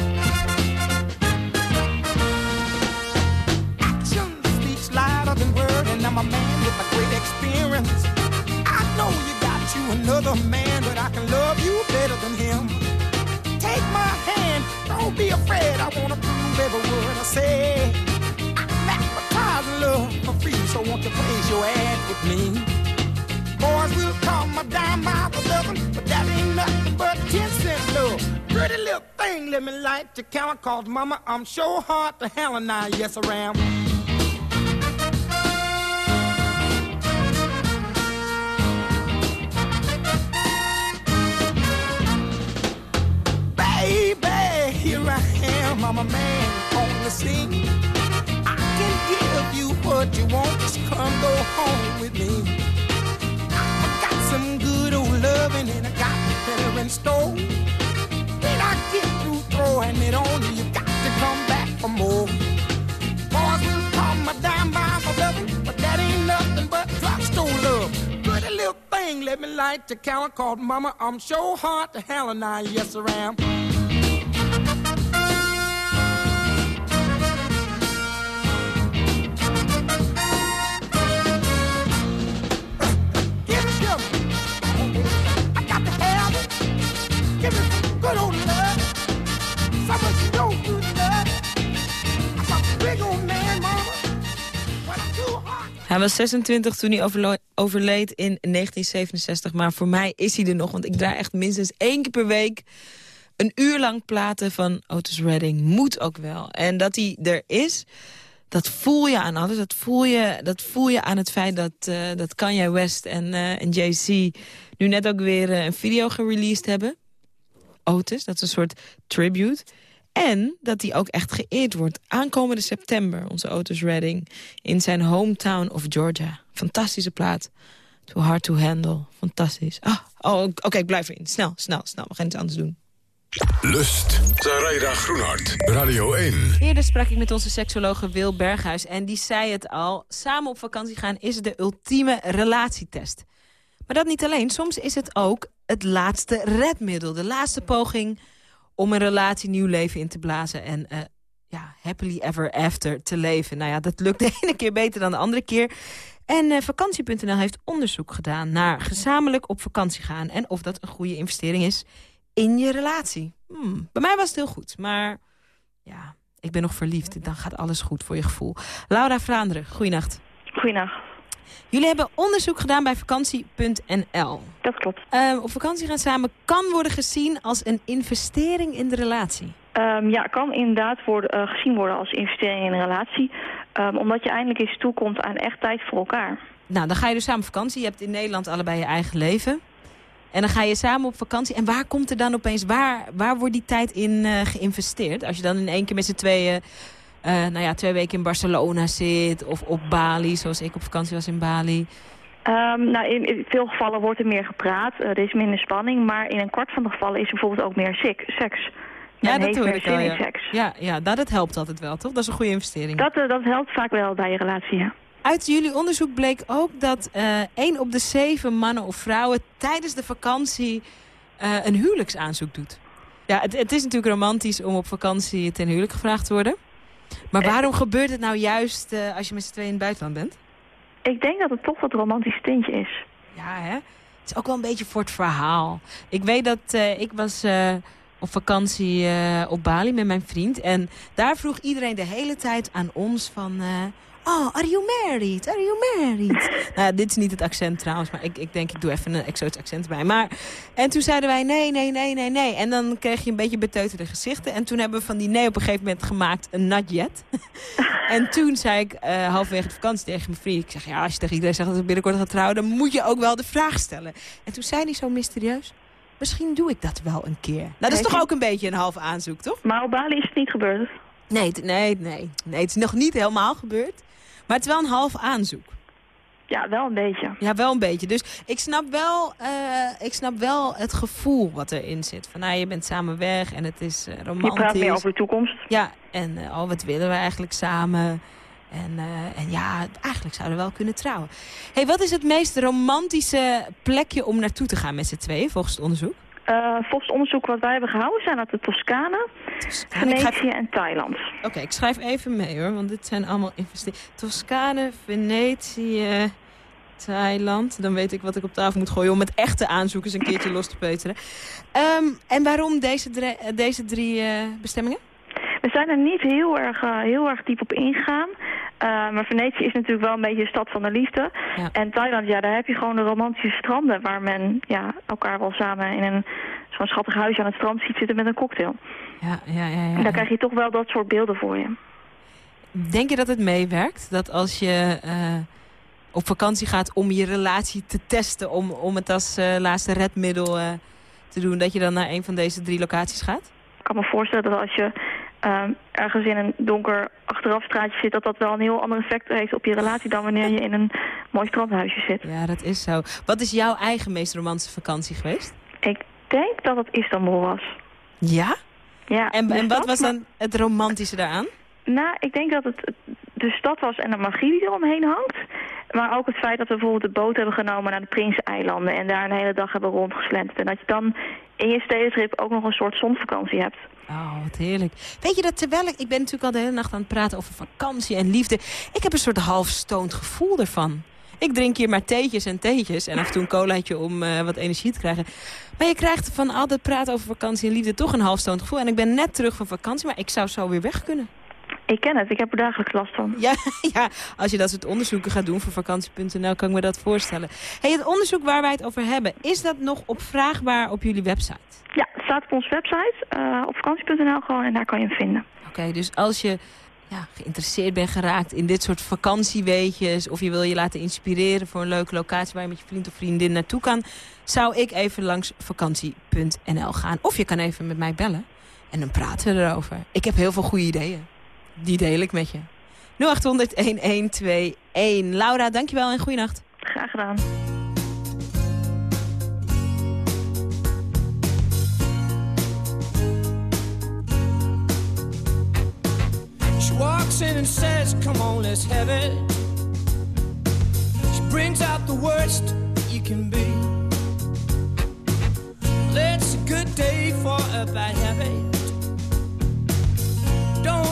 Than word, and I'm a man with a great experience. I know you got you another man, but I can love you better than him. Take my hand, don't be afraid. I wanna prove every word I say. I'm advertising love for free, so won't you place your ad with me? Boys will call my dime by the dozen, but that ain't nothing but 10 cent love. Pretty little thing, let me light your count, cause mama, I'm sure hard to hell and I, yes, around. Baby, here I am, I'm a man on the scene. I can give you what you want, just come go home with me. I got some good old loving and I got better in store. When I get through throwing it on you, you got to come back for more. Boys will call my dime by my loving, but that ain't nothing but drugstore love. Pretty little thing, let me light your counter called Mama. I'm sure hard to hell and I, yes, I am. Hij was 26 toen hij overleed in 1967. Maar voor mij is hij er nog. Want ik draai echt minstens één keer per week... een uur lang platen van Otis Redding. Moet ook wel. En dat hij er is... Dat voel je aan alles. Dat voel je, dat voel je aan het feit dat, eh, dat Kanye West en, eh, en Jay-Z... nu net ook weer eh, een video gereleased hebben. Otis, dat is een soort tribute. En dat hij ook echt geëerd wordt. Aankomende september, onze Otis Redding. In zijn hometown of Georgia. Fantastische plaat. Too hard to handle. Fantastisch. Ah, oh, oké, ik blijf erin. Snel, snel, snel. We gaan iets anders doen. Lust. Zaraida Groenhart. Radio 1. Eerder sprak ik met onze seksologe Wil Berghuis. En die zei het al. Samen op vakantie gaan is de ultieme relatietest. Maar dat niet alleen. Soms is het ook het laatste redmiddel. De laatste poging om een relatie nieuw leven in te blazen. En eh, ja, happily ever after te leven. Nou ja, dat lukt de ene keer beter dan de andere keer. En eh, vakantie.nl heeft onderzoek gedaan naar gezamenlijk op vakantie gaan. En of dat een goede investering is in je relatie. Hmm, bij mij was het heel goed, maar ja, ik ben nog verliefd. Dan gaat alles goed voor je gevoel. Laura Vlaanderen, goeienacht. Goeienacht. Jullie hebben onderzoek gedaan bij vakantie.nl. Dat klopt. Eh, op vakantie gaan samen kan worden gezien als een investering in de relatie. Ehm, ja, kan inderdaad worden, eh, gezien worden als investering in een relatie. Ehm, omdat je eindelijk eens toekomt aan echt tijd voor elkaar. Nou, dan ga je dus samen op vakantie. Je hebt in Nederland allebei je eigen leven. En dan ga je samen op vakantie. En waar komt er dan opeens, waar, waar wordt die tijd in eh, geïnvesteerd? Als je dan in één keer met z'n tweeën eh, nou ja, twee weken in Barcelona zit. Of op Bali, zoals ik op vakantie was in Bali. Ehm, nou, in, in veel gevallen wordt er meer gepraat. Eh, er is minder spanning. Maar in een kwart van de gevallen is er bijvoorbeeld ook meer sek- seks. Ja, dat ik al, in ja. seks. Ja, ja dat, dat helpt altijd wel, toch? Dat is een goede investering. Dat, eh, dat helpt vaak wel bij je relatie, ja. Uit jullie onderzoek bleek ook dat één op de zeven mannen of vrouwen tijdens de vakantie een huwelijksaanzoek doet. Ja, het, het is natuurlijk romantisch om op vakantie ten huwelijk gevraagd te worden. Maar waarom gebeurt het nou juist eh, als je met z'n tweeën in het buitenland bent? Ik denk dat het toch dat romantisch tintje is. Ja, hè? Het is ook wel een beetje voor het verhaal. Ik weet dat eh, ik was eh, op vakantie op Bali met mijn vriend. En daar vroeg iedereen de hele tijd aan ons van... oh, are you married? Are you married? nou, dit is niet het accent trouwens, maar ik, ik denk ik doe even een exotisch accent bij. Maar, en toen zeiden wij nee, nee, nee, nee, nee. En dan kreeg je een beetje beteuterde gezichten. En toen hebben we van die nee op een gegeven moment gemaakt een not yet. en toen zei ik eh halverwege de vakantie tegen mijn vriend... ik zeg, ja, als je tegen iedereen zegt dat we binnenkort gaan trouwen... dan moet je ook wel de vraag stellen. En toen zei hij zo mysterieus... misschien doe ik dat wel een keer. Nou, dat is toch ook een beetje een half aanzoek, toch? Maar op Bali is het niet gebeurd. Nee, nee, nee, nee, het is nog niet helemaal gebeurd. Maar het is wel een half aanzoek. Ja, wel een beetje. Ja, wel een beetje. Dus ik snap wel, eh, ik snap wel het gevoel wat erin zit. Van, nou, je bent samen weg en het is eh, Je romantisch. praat meer over de toekomst. Ja, en eh, oh, wat willen we eigenlijk samen? En, eh, en ja, eigenlijk zouden we wel kunnen trouwen. hey, wat is het meest romantische plekje om naartoe te gaan met z'n tweeën, volgens het onderzoek? Eh, volgens onderzoek wat wij hebben gehouden zijn dat de Toscane, Venetië en Thailand. Oké, ik schrijf even mee hoor, want dit zijn allemaal investeringen. Toscane, Venetië, Thailand. Dan weet ik wat ik op tafel moet gooien om met echte aanzoekers een keertje los te peuteren. Ehm, en waarom deze, deze drie eh, bestemmingen? We zijn er niet heel erg, eh, heel erg diep op ingegaan. Eh, maar Venetië is natuurlijk wel een beetje de stad van de liefde. En Thailand, ja, daar heb je gewoon de romantische stranden... waar men ja, elkaar wel samen in een zo'n schattig huisje aan het strand ziet zitten met een cocktail. Ja, ja, ja. En ja. daar krijg je toch wel dat soort beelden voor je. Denk je dat het meewerkt? Dat als je eh, op vakantie gaat om je relatie te testen... om, om het als eh, laatste redmiddel te doen... dat je dan naar een van deze drie locaties gaat? Ik kan me voorstellen dat als je eh, ergens in een donker achterafstraatje zit... dat dat wel een heel ander effect heeft op je relatie... dan wanneer je in een mooi strandhuisje zit. Ja, dat is zo. Wat is jouw eigen meest romantische vakantie geweest? Ik denk dat het Istanbul was. Ja? Ja, En, en wat was dan het romantische daaraan? Nou, ik denk dat het de stad was en de magie die eromheen hangt. Maar ook het feit dat we bijvoorbeeld de boot hebben genomen naar de Prinseneilanden... en daar een hele dag hebben rondgeslenterd. En dat je dan in je stedentrip ook nog een soort zonvakantie hebt. Oh, wat heerlijk. Weet je dat terwijl ik... Ik ben natuurlijk al de hele nacht aan het praten over vakantie en liefde. Ik heb een soort halfstoond gevoel ervan. Ik drink hier maar theetjes en theetjes. En af en toe een colaatje om eh, wat energie te krijgen. Maar je krijgt van al dat praten over vakantie en liefde toch een halfstoond gevoel. En ik ben net terug van vakantie, maar ik zou zo weer weg kunnen. Ik ken het, ik heb er dagelijks last van. Ja, ja, als je dat soort onderzoeken gaat doen voor vakantie.nl kan ik me dat voorstellen. Hey, het onderzoek waar wij het over hebben, is dat nog opvraagbaar op jullie website? Ja, het staat op onze website, eh, op vakantie.nl gewoon, en daar kan je hem vinden. Oké, dus als je ja, geïnteresseerd bent geraakt in dit soort vakantieweetjes... of je wil je laten inspireren voor een leuke locatie... waar je met je vriend of vriendin naartoe kan... zou ik even langs vakantie.nl gaan. Of je kan even met mij bellen en dan praten we erover. Ik heb heel veel goede ideeën. Die deel ik met je. 0800-1121. Laura, dankjewel en goeienacht. Graag gedaan. She walks in and says, Come on, let's have it. She brings out the worst you can be. It's a good day for a bad habit.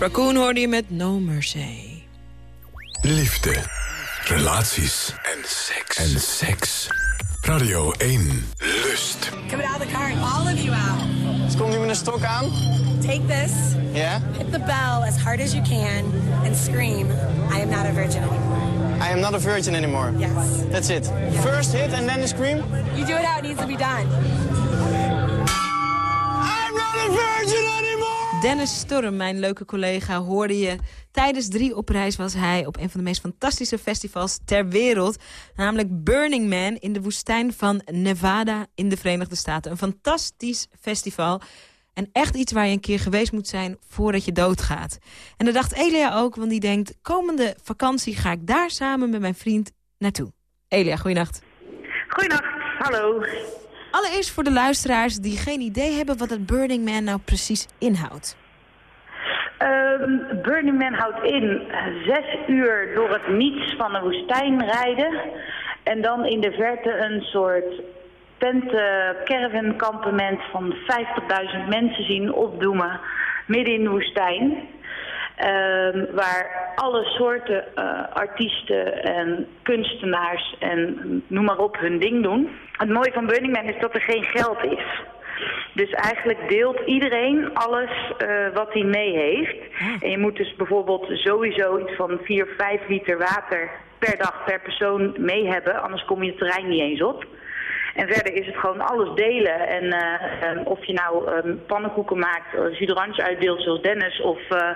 Raccoon hoorde je met No Mercy. Liefde, relaties en seks. En seks. Radio 1. Lust. Come out of the car, all of you out. Dus komt nu met een stok aan? Take this, Ja? hit the bell as hard as you can, and scream, I am not a virgin anymore. I am not a virgin anymore. Yes. That's it. First hit and then the scream? You do it how it needs to be done. I'm not a virgin anymore! Dennis Storm, mijn leuke collega, hoorde je. Tijdens drie op reis was hij op een van de meest fantastische festivals ter wereld. Namelijk Burning Man in de woestijn van Nevada in de Verenigde Staten. Een fantastisch festival. En echt iets waar je een keer geweest moet zijn voordat je doodgaat. En dat dacht Elia ook, want die denkt... komende vakantie ga ik daar samen met mijn vriend naartoe. Elia, goeienacht. Goeienacht, hallo. Allereerst voor de luisteraars die geen idee hebben... wat het Burning Man nou precies inhoudt. Ehm, Burning Man houdt in eh, zes uur door het niets van de woestijn rijden. En dan in de verte een soort tent-caravan-kampement van 50.000 mensen zien opdoemen midden in de woestijn. Ehm, waar alle soorten eh, artiesten en kunstenaars en noem maar op hun ding doen. Het mooie van Burning Man is dat er geen geld is. Dus eigenlijk deelt iedereen alles eh, wat hij mee heeft. En je moet dus bijvoorbeeld sowieso iets van 4, 5 liter water per dag per persoon mee hebben. Anders kom je het terrein niet eens op. En verder is het gewoon alles delen. En eh, eh, of je nou eh, pannenkoeken maakt, uh, jus uitdeelt zoals Dennis... of eh,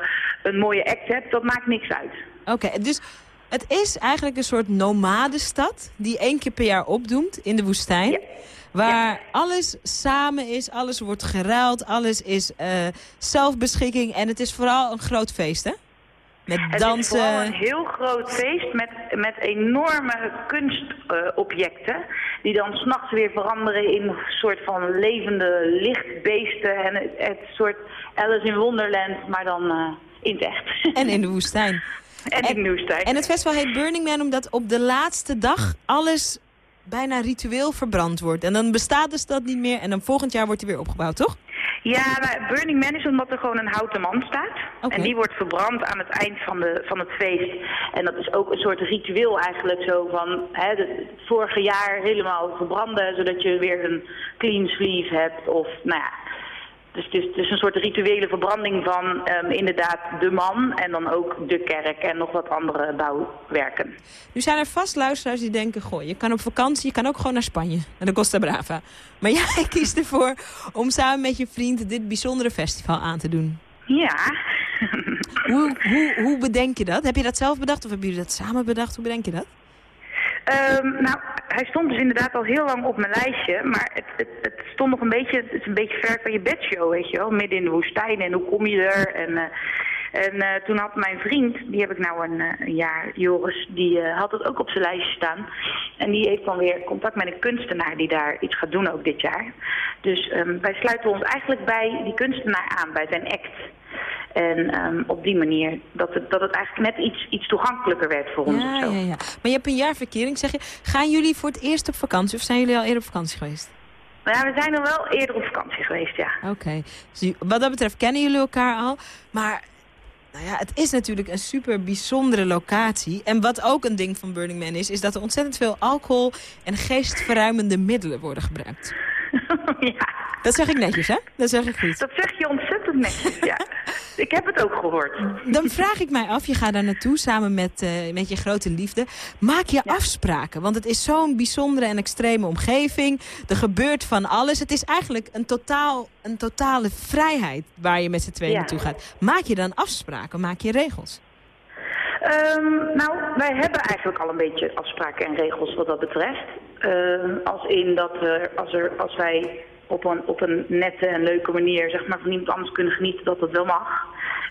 een mooie act hebt, dat maakt niks uit. Oké, dus het is eigenlijk een soort nomadenstad... die één keer per jaar opdoemt in de woestijn. Waar alles samen is, alles wordt geruild, alles is zelfbeschikking. En het is vooral een groot feest, hè? Met Het is dansen. vooral een heel groot feest met, met enorme kunstobjecten... die dan s'nachts weer veranderen in een soort van levende lichtbeesten... en het, het soort Alice in Wonderland, maar dan eh, in het echt. En in de woestijn. En in de woestijn. En het festival heet Burning Man omdat op de laatste dag alles bijna ritueel verbrand wordt. En dan bestaat de stad niet meer en dan volgend jaar wordt hij weer opgebouwd, toch? Ja, Burning Man is omdat er gewoon een houten man staat. En die wordt verbrand aan het eind van, de, van het feest. En dat is ook een soort ritueel eigenlijk zo van... Hè, het vorige jaar helemaal verbranden, zodat je weer een clean sleeve hebt. Of, nou ja... Dus het is, het is een soort rituele verbranding van ehm, inderdaad de man en dan ook de kerk en nog wat andere bouwwerken. Nu zijn er vast luisteraars die denken... goh, je kan op vakantie, je kan ook gewoon naar Spanje, naar de Costa Brava. Maar jij kiest ervoor om samen met je vriend dit bijzondere festival aan te doen. Ja. Hoe, hoe, hoe bedenk je dat? Heb je dat zelf bedacht of hebben jullie dat samen bedacht? Hoe bedenk je dat? Ehm, nou, hij stond dus inderdaad al heel lang op mijn lijstje, maar het, het, het stond nog een beetje, het is een beetje ver van je bedshow, weet je wel, midden in de woestijn en hoe kom je er? En, eh, en eh, toen had mijn vriend, die heb ik nou een, eh, een jaar, Joris, die had het ook op zijn lijstje staan. En die heeft dan weer contact met een kunstenaar die daar iets gaat doen ook dit jaar. Dus ehm, wij sluiten ons eigenlijk bij die kunstenaar aan, bij zijn act. En ehm, op die manier dat het, dat het eigenlijk net iets, iets toegankelijker werd voor ons. Ja, of zo. ja, ja. Maar je hebt een jaar verkering, zeg je. Gaan jullie voor het eerst op vakantie of zijn jullie al eerder op vakantie geweest? Ja, we zijn er wel eerder op vakantie geweest, ja. Oké. Dus wat dat betreft kennen jullie elkaar al. Maar nou ja, het is natuurlijk een super bijzondere locatie. En wat ook een ding van Burning Man is... is dat er ontzettend veel alcohol en geestverruimende middelen worden gebruikt. Dat zeg ik netjes, hè? Dat zeg ik goed. Dat zeg je ontzettend netjes, ja. ik heb het ook gehoord. Dan vraag ik mij af, je gaat daar naartoe samen met, eh, met je grote liefde. Maak je afspraken, want het is zo'n bijzondere en extreme omgeving. Er gebeurt van alles. Het is eigenlijk een, totaal, een totale vrijheid waar je met z'n tweeën Ja. naartoe gaat. Maak je dan afspraken? Maak je regels? Ehm, nou, wij hebben eigenlijk al een beetje afspraken en regels wat dat betreft. Ehm, als in dat er, als, er, als wij op een, op een nette en leuke manier zeg maar, van iemand anders kunnen genieten, dat dat wel mag.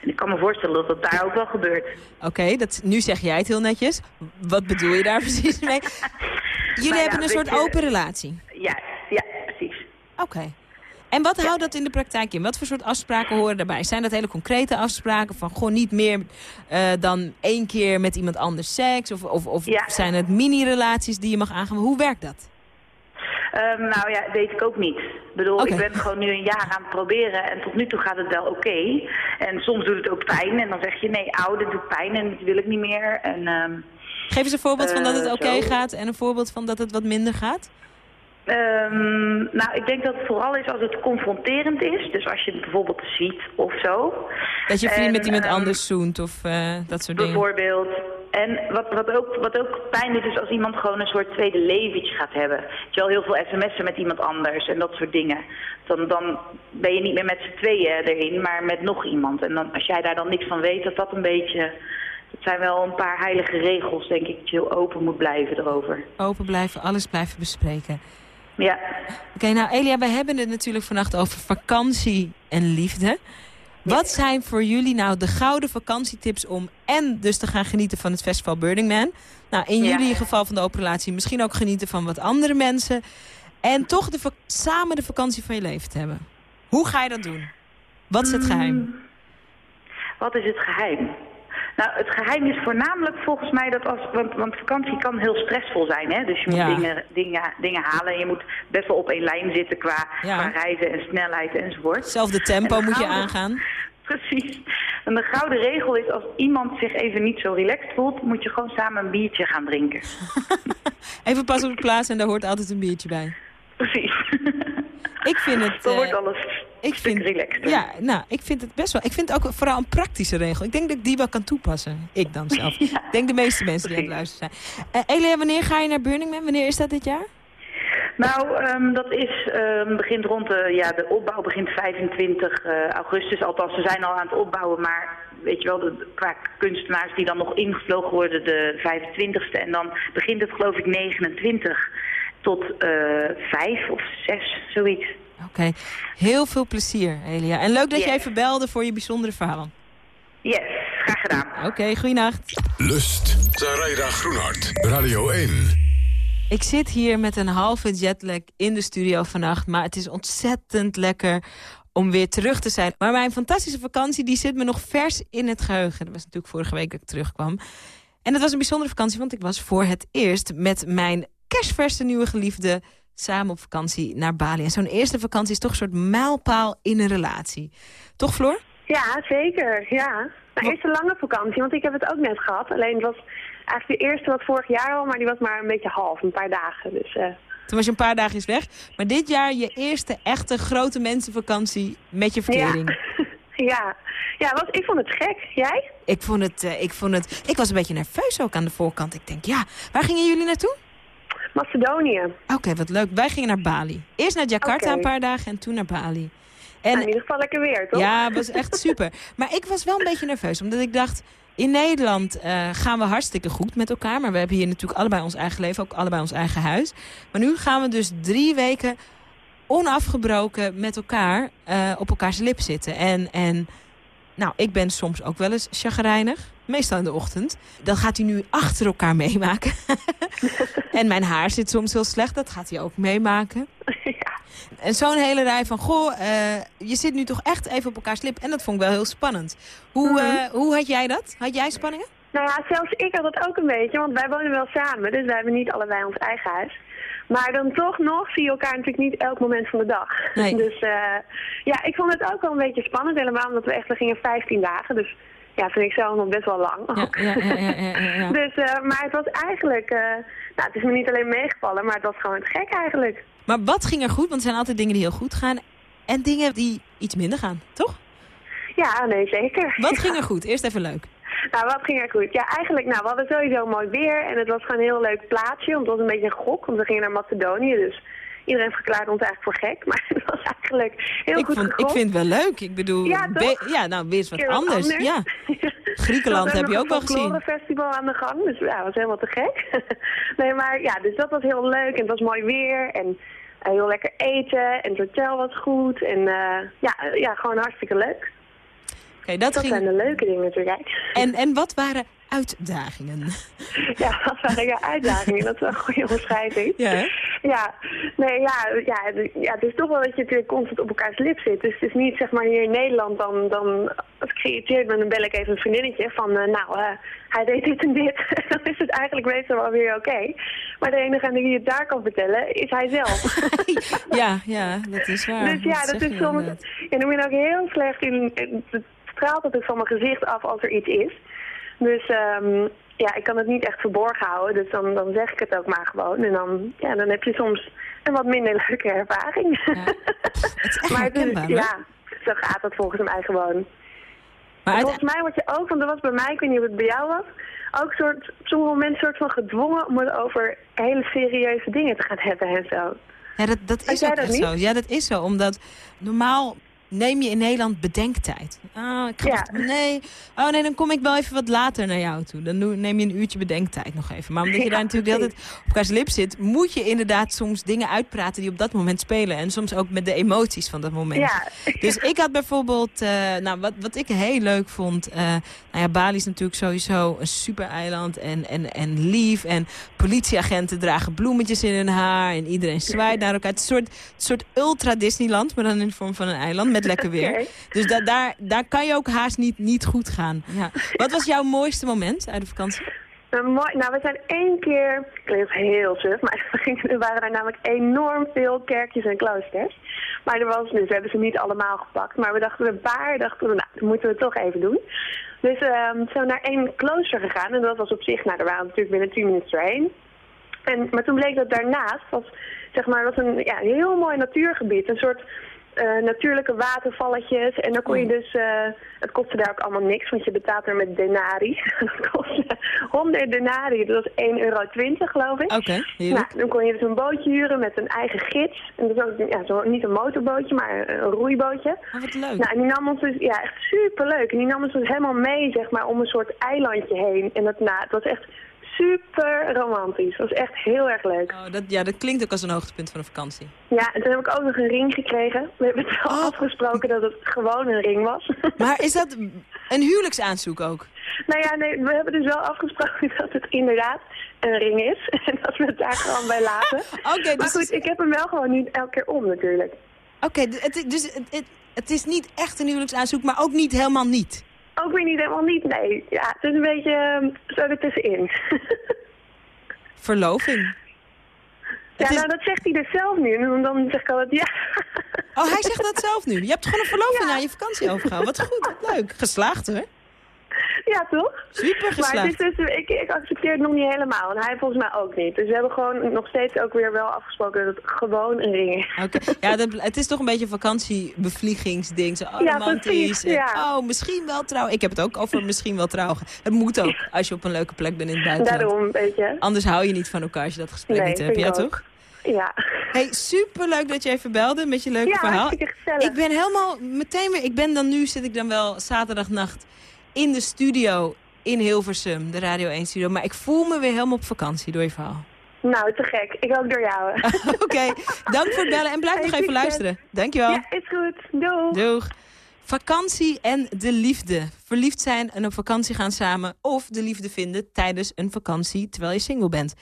En ik kan me voorstellen dat dat daar ook wel gebeurt. Oké, dat nu zeg jij het heel netjes. Wat bedoel je daar precies mee? Jullie Nou ja, hebben een soort je- open relatie. Ja, ja, precies. Oké. En wat houdt dat in de praktijk in? Wat voor soort afspraken horen daarbij? Zijn dat hele concrete afspraken van gewoon niet meer eh, dan één keer met iemand anders seks? Of, of, of Ja. zijn het mini-relaties die je mag aangaan? Hoe werkt dat? Ehm, nou ja, weet ik ook niet. Ik bedoel, ik ben gewoon nu een jaar aan het proberen en tot nu toe gaat het wel oké. En soms doet het ook pijn en dan zeg je nee, oude doet pijn en dat wil ik niet meer. En, ehm, Geef eens een voorbeeld van dat het Eh, oké gaat en een voorbeeld van dat het wat minder gaat. Ehm, nou, ik denk dat het vooral is als het confronterend is. Dus als je het bijvoorbeeld ziet of zo. Dat je vriend En, met iemand ehm, anders zoent of eh, dat soort dingen. Bijvoorbeeld. En wat, wat, ook, wat ook pijn is, is als iemand gewoon een soort tweede leventje gaat hebben. Je wel, heel veel sms'en met iemand anders en dat soort dingen. Dan, dan ben je niet meer met z'n tweeën erin, maar met nog iemand. En dan, als jij daar dan niks van weet, dat dat een beetje... Dat zijn wel een paar heilige regels, denk ik, dat je heel open moet blijven erover. Open blijven, alles blijven bespreken. Ja. Oké, nou Elia, we hebben het natuurlijk vannacht over vakantie en liefde. Wat zijn voor jullie nou de gouden vakantietips om en dus te gaan genieten van het festival Burning Man? Nou, in Ja. jullie geval van de open relatie misschien ook genieten van wat andere mensen. En toch de, samen de vakantie van je leven te hebben. Hoe ga je dat doen? Wat is het geheim? Mm, Wat is het geheim? Nou, het geheim is voornamelijk volgens mij dat als... Want, want vakantie kan heel stressvol zijn, hè? Dus je moet Ja. dingen, dingen, dingen halen en je moet best wel op één lijn zitten qua, Ja. qua reizen en snelheid enzovoort. Hetzelfde tempo En moet je aangaan. Precies. En de gouden regel is als iemand zich even niet zo relaxed voelt... moet je gewoon samen een biertje gaan drinken. Even pas op de plaats en daar hoort altijd een biertje bij. Precies. Ik vind het... Dan eh, wordt alles ik vind. Ja, nou, ik vind het best wel. Ik vind het ook vooral een praktische regel. Ik denk dat ik die wel kan toepassen. Ik dan zelf. Ik denk de meeste mensen die aan het luisteren zijn. Eh Elia, wanneer ga je naar Burning Man? Wanneer is dat dit jaar? Nou, ehm, dat is, ehm, begint rond de, ja, de opbouw begint 25 eh, augustus. Althans, ze zijn al aan het opbouwen, maar weet je wel, de, qua kunstenaars die dan nog ingevlogen worden, de 25ste. En dan begint het geloof ik 29 tot eh 5 of 6, zoiets. Oké, heel veel plezier, Elia. En leuk dat Yes. even belde voor je bijzondere verhaal. Yes, graag gedaan. Oké, goeienacht. Lust. Zaraida Groenhart. Radio 1. Ik zit hier met een halve jetlag in de studio vannacht. Maar het is ontzettend lekker om weer terug te zijn. Maar mijn fantastische vakantie die zit me nog vers in het geheugen. Dat was natuurlijk vorige week dat ik terugkwam. En het was een bijzondere vakantie, want ik was voor het eerst... met mijn kerstverse nieuwe geliefde samen op vakantie naar Bali. En zo'n eerste vakantie is toch een soort mijlpaal in een relatie. Toch, Floor? Ja, zeker. Ja. Maar eerst een lange vakantie, want ik heb het ook net gehad. Alleen het was eigenlijk de eerste wat vorig jaar al, maar die was maar een beetje half, een paar dagen. Dus eh, Toen was je een paar dagen eens weg. Maar dit jaar je eerste echte grote mensenvakantie met je verkering. ja, ja was, ik vond het gek. Jij? Ik vond het, eh, ik vond het, ik was een beetje nerveus ook aan de voorkant. Ik denk, ja, waar gingen jullie naartoe? Macedonië. Oké, wat leuk. Wij gingen naar Bali. Eerst naar Jakarta een paar dagen en toen naar Bali. En, Nou, in ieder geval lekker weer, toch? Ja, het was echt super. Maar ik was wel een beetje nerveus, omdat ik dacht... In Nederland eh, gaan we hartstikke goed met elkaar. Maar we hebben hier natuurlijk allebei ons eigen leven, ook allebei ons eigen huis. Maar nu gaan we dus drie weken onafgebroken met elkaar eh, op elkaars lip zitten. En, en nou, ik ben soms ook wel eens chagrijnig. Meestal in de ochtend. Dat gaat hij nu achter elkaar meemaken. en mijn haar zit soms heel slecht. Dat gaat hij ook meemaken. En zo'n hele rij van, goh, eh, je zit nu toch echt even op elkaar slip. En dat vond ik wel heel spannend. Hoe, Mhm. eh, hoe had jij dat? Had jij spanningen? Nou ja, zelfs ik had het ook een beetje, want wij wonen wel samen, dus wij hebben niet allebei ons eigen huis. Maar dan toch nog zie je elkaar natuurlijk niet elk moment van de dag. Nee. Dus eh, ja, ik vond het ook wel een beetje spannend, helemaal omdat we echt, we gingen 15 dagen, dus ja, vind ik zelf nog best wel lang. ook. Ja, ja, ja, ja, ja, ja. Dus, eh, maar het was eigenlijk, eh, nou het is me niet alleen meegevallen, maar het was gewoon gek eigenlijk. Maar wat ging er goed? Want er zijn altijd dingen die heel goed gaan. En dingen die iets minder gaan, toch? Ja, nee, zeker. Wat ging er goed? Eerst even leuk. Nou, wat ging er goed? Ja, eigenlijk, nou, we hadden sowieso mooi weer en het was gewoon een heel leuk plaatsje, want het was een beetje een gok, want we gingen naar Macedonië, dus iedereen verklaarde ons eigenlijk voor gek, maar het was eigenlijk heel Ik, goed vond, ik vind het wel leuk. Ik bedoel, Ja, nou, weer eens wat anders. anders. Ja. Griekenland heb je ook wel gezien. een festival aan de gang, dus ja, dat was helemaal te gek. nee, maar ja, dus dat was heel leuk en het was mooi weer en eh, heel lekker eten en het hotel was goed en eh, ja, eh, ja, gewoon hartstikke leuk. Dat ging... zijn de leuke dingen natuurlijk. En, en wat waren uitdagingen? Ja, dat waren ja, uitdagingen. Dat is wel een goede omschrijving. Ja, hè? Ja, nee, ja, ja, het- ja, het is toch wel dat je natuurlijk constant op elkaars lip zit. Dus het is niet, zeg maar, hier in Nederland dan, dan als ik geïrriteerd ben, dan bel ik even een vriendinnetje van, eh, nou, eh, hij deed dit en dit. dan is het eigenlijk meestal wel weer oké. Maar de enige aan wie het daar kan vertellen, is hij zelf. Ja, ja, dat is waar. dus ja, dat is soms, ja, dan ben ook heel slecht in, het straalt natuurlijk van mijn gezicht af als er iets is. Dus ehm, ja, ik kan het niet echt verborgen houden. Dus dan, dan zeg ik het ook maar gewoon. En dan, ja, dan heb je soms een wat minder leuke ervaring. Het is echt maar het is- herkenbaar, hoor. ja, zo gaat dat volgens mij gewoon. Maar En volgens mij word je ook, want dat was bij mij, ik weet niet of het bij jou was, ook soort, op sommige momenten soort van gedwongen om het over hele serieuze dingen te gaan hebben en zo. Ja, dat, dat is ook dat echt niet? zo. Ja, dat is zo. Omdat normaal neem je in Nederland bedenktijd. Ah, ik ga Ja. nee. Oh nee, dan kom ik wel even wat later naar jou toe. Dan neem je een uurtje bedenktijd nog even. Maar omdat je daar natuurlijk de hele tijd op elkaars lip zit... moet je inderdaad soms dingen uitpraten die op dat moment spelen. En soms ook met de emoties van dat moment. Ja. Dus ik had bijvoorbeeld... eh, nou, wat, wat ik heel leuk vond... eh, nou ja, Bali is natuurlijk sowieso een super eiland en, en, en lief. En politieagenten dragen bloemetjes in hun haar. En iedereen zwaait naar elkaar. Het is een soort, soort ultra Disneyland, maar dan in de vorm van een eiland met lekker weer. Dus da daar, daar kan je ook haast niet, niet goed gaan. Ja. Wat was jouw mooiste moment uit de vakantie? Nou, mooi. nou, we zijn één keer, klinkt heel suf, maar we gingen- er waren er namelijk enorm veel kerkjes en kloosters. Maar er was, dus we hebben ze niet allemaal gepakt, maar we dachten een paar, dachten we, nou, dat moeten we toch even doen. Dus ehm zijn we naar één klooster gegaan en dat was op zich, nou, daar waren we natuurlijk binnen 10 minuten doorheen. En, maar toen bleek dat daarnaast was, zeg maar, was een ja, een heel mooi natuurgebied. Een soort eh, natuurlijke watervalletjes. En dan kon je dus, eh, het kostte daar ook allemaal niks, want je betaalt er met denari. dat kostte 100 denari, dat was 1,20 euro geloof ik. Oké, Nou, dan kon je dus een bootje huren met een eigen gids. En dat is ook ja, zo, niet een motorbootje, maar een, een roeibootje. Oh, wat leuk. Nou, en die nam ons dus, ja, echt superleuk. En die nam ons dus helemaal mee, zeg maar, om een soort eilandje heen. En dat, nou, het was echt super romantisch. Het was echt heel erg leuk. Oh, dat, ja, dat klinkt ook als een hoogtepunt van de vakantie. Ja, en toen heb ik ook nog een ring gekregen. We hebben het wel afgesproken dat het gewoon een ring was. Maar is dat een huwelijksaanzoek ook? nou ja, nee, we hebben dus wel afgesproken dat het inderdaad een ring is. En dat we het daar gewoon bij laten. Oké, maar dus goed, ik heb hem wel gewoon niet elke keer om natuurlijk. Oké, dus het, het, het is niet echt een huwelijksaanzoek, maar ook niet helemaal niet. Ook weer niet helemaal niet, nee. Ja, het is een beetje ehm, zo ertussenin. Verloving. ja, nou dat zegt hij dus zelf nu. En dan zeg ik altijd ja. Oh, hij zegt dat zelf nu. Je hebt gewoon een verloving aan je vakantie overgehouden. Wat goed, wat leuk. Geslaagd hoor. Ja, toch? Super Maar geslaagd. het is dus, ik, ik accepteer het nog niet helemaal. En hij volgens mij ook niet. Dus we hebben gewoon nog steeds ook weer wel afgesproken dat het gewoon een ring is. Oké. Ja, dat, het is toch een beetje een vakantiebevliegingsding. Zo, oh, Ja, romantisch. precies, En, ja. Oh, misschien wel trouw. Ik heb het ook over misschien wel trouwen. Het moet ook, als je op een leuke plek bent in het buitenland. Daarom, weet je. Anders hou je niet van elkaar als je dat gesprek Nee, niet hebt. Ja, ook. toch? Ja. Hey, superleuk dat je even belde met je leuke Ja, verhaal. Ik ben helemaal meteen weer... Ik ben dan nu, zit ik dan wel zaterdagnacht in de studio in Hilversum, de Radio 1 studio. Maar ik voel me weer helemaal op vakantie door je verhaal. Nou, te gek. Ik ook door jou. Oké, dank voor het bellen en blijf Hey, nog even luisteren. Dankjewel. Ja, is goed. Doei. Doeg. Vakantie en de liefde. Verliefd zijn en op vakantie gaan samen. Of de liefde vinden tijdens een vakantie terwijl je single bent.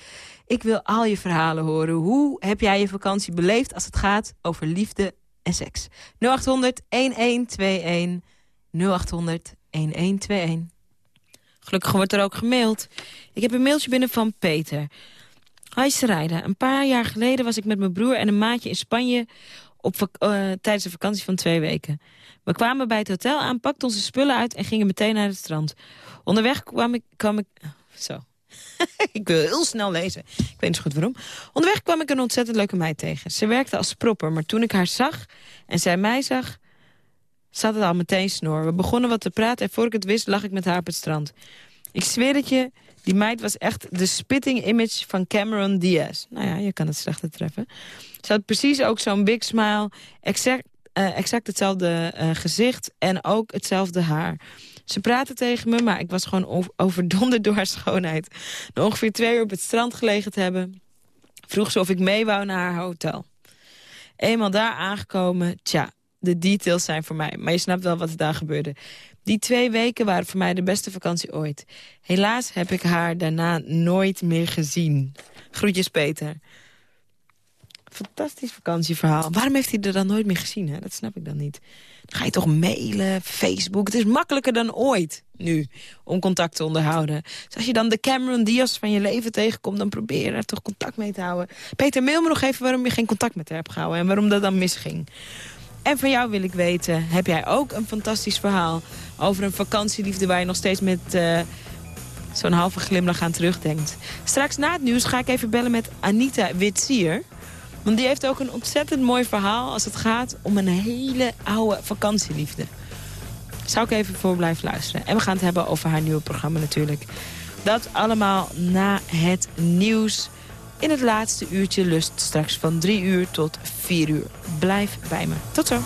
Ik wil al je verhalen horen. Hoe heb jij je vakantie beleefd als het gaat over liefde en seks? 0800 1121 0800 1121. Gelukkig wordt er ook gemaild. Ik heb een mailtje binnen van Peter. Hi Sarayda, een paar jaar geleden was ik met mijn broer en een maatje in Spanje... Op, eh, tijdens een vakantie van twee weken. We kwamen bij het hotel aan, pakten onze spullen uit en gingen meteen naar het strand. Onderweg kwam ik... Kwam ik zo. ik wil heel snel lezen. Ik weet niet zo goed waarom. Onderweg kwam ik een ontzettend leuke meid tegen. Ze werkte als propper, maar toen ik haar zag en zij mij zag... zat het al meteen snor. We begonnen wat te praten en voor ik het wist lag ik met haar op het strand. Ik zweer het je, die meid was echt de spitting image van Cameron Diaz. Nou ja, je kan het slechter treffen. Ze had precies ook zo'n big smile, exact, eh, exact hetzelfde eh, gezicht en ook hetzelfde haar. Ze praatte tegen me, maar ik was gewoon overdonderd door haar schoonheid. Na ongeveer twee uur op het strand gelegen te hebben... vroeg ze of ik mee wou naar haar hotel. Eenmaal daar aangekomen, tja, de details zijn voor mij. Maar je snapt wel wat er daar gebeurde. Die twee weken waren voor mij de beste vakantie ooit. Helaas heb ik haar daarna nooit meer gezien. Groetjes, Peter. Fantastisch vakantieverhaal. Waarom heeft hij er dan nooit meer gezien? Dat snap ik dan niet. Dan ga je toch mailen, Facebook. Het is makkelijker dan ooit nu om contact te onderhouden. Dus als je dan de Cameron Diaz van je leven tegenkomt... dan probeer er toch contact mee te houden. Peter, mail me nog even waarom je geen contact met haar hebt gehouden... en waarom dat dan misging. En van jou wil ik weten, heb jij ook een fantastisch verhaal... over een vakantieliefde waar je nog steeds met... eh, zo'n halve glimlach aan terugdenkt. Straks na het nieuws ga ik even bellen met Anita Witsier. Want die heeft ook een ontzettend mooi verhaal als het gaat om een hele oude vakantieliefde. Zou ik even voor blijven luisteren. En we gaan het hebben over haar nieuwe programma natuurlijk. Dat allemaal na het nieuws in het laatste uurtje lust. Straks van drie uur tot vier uur. Blijf bij me. Tot zo.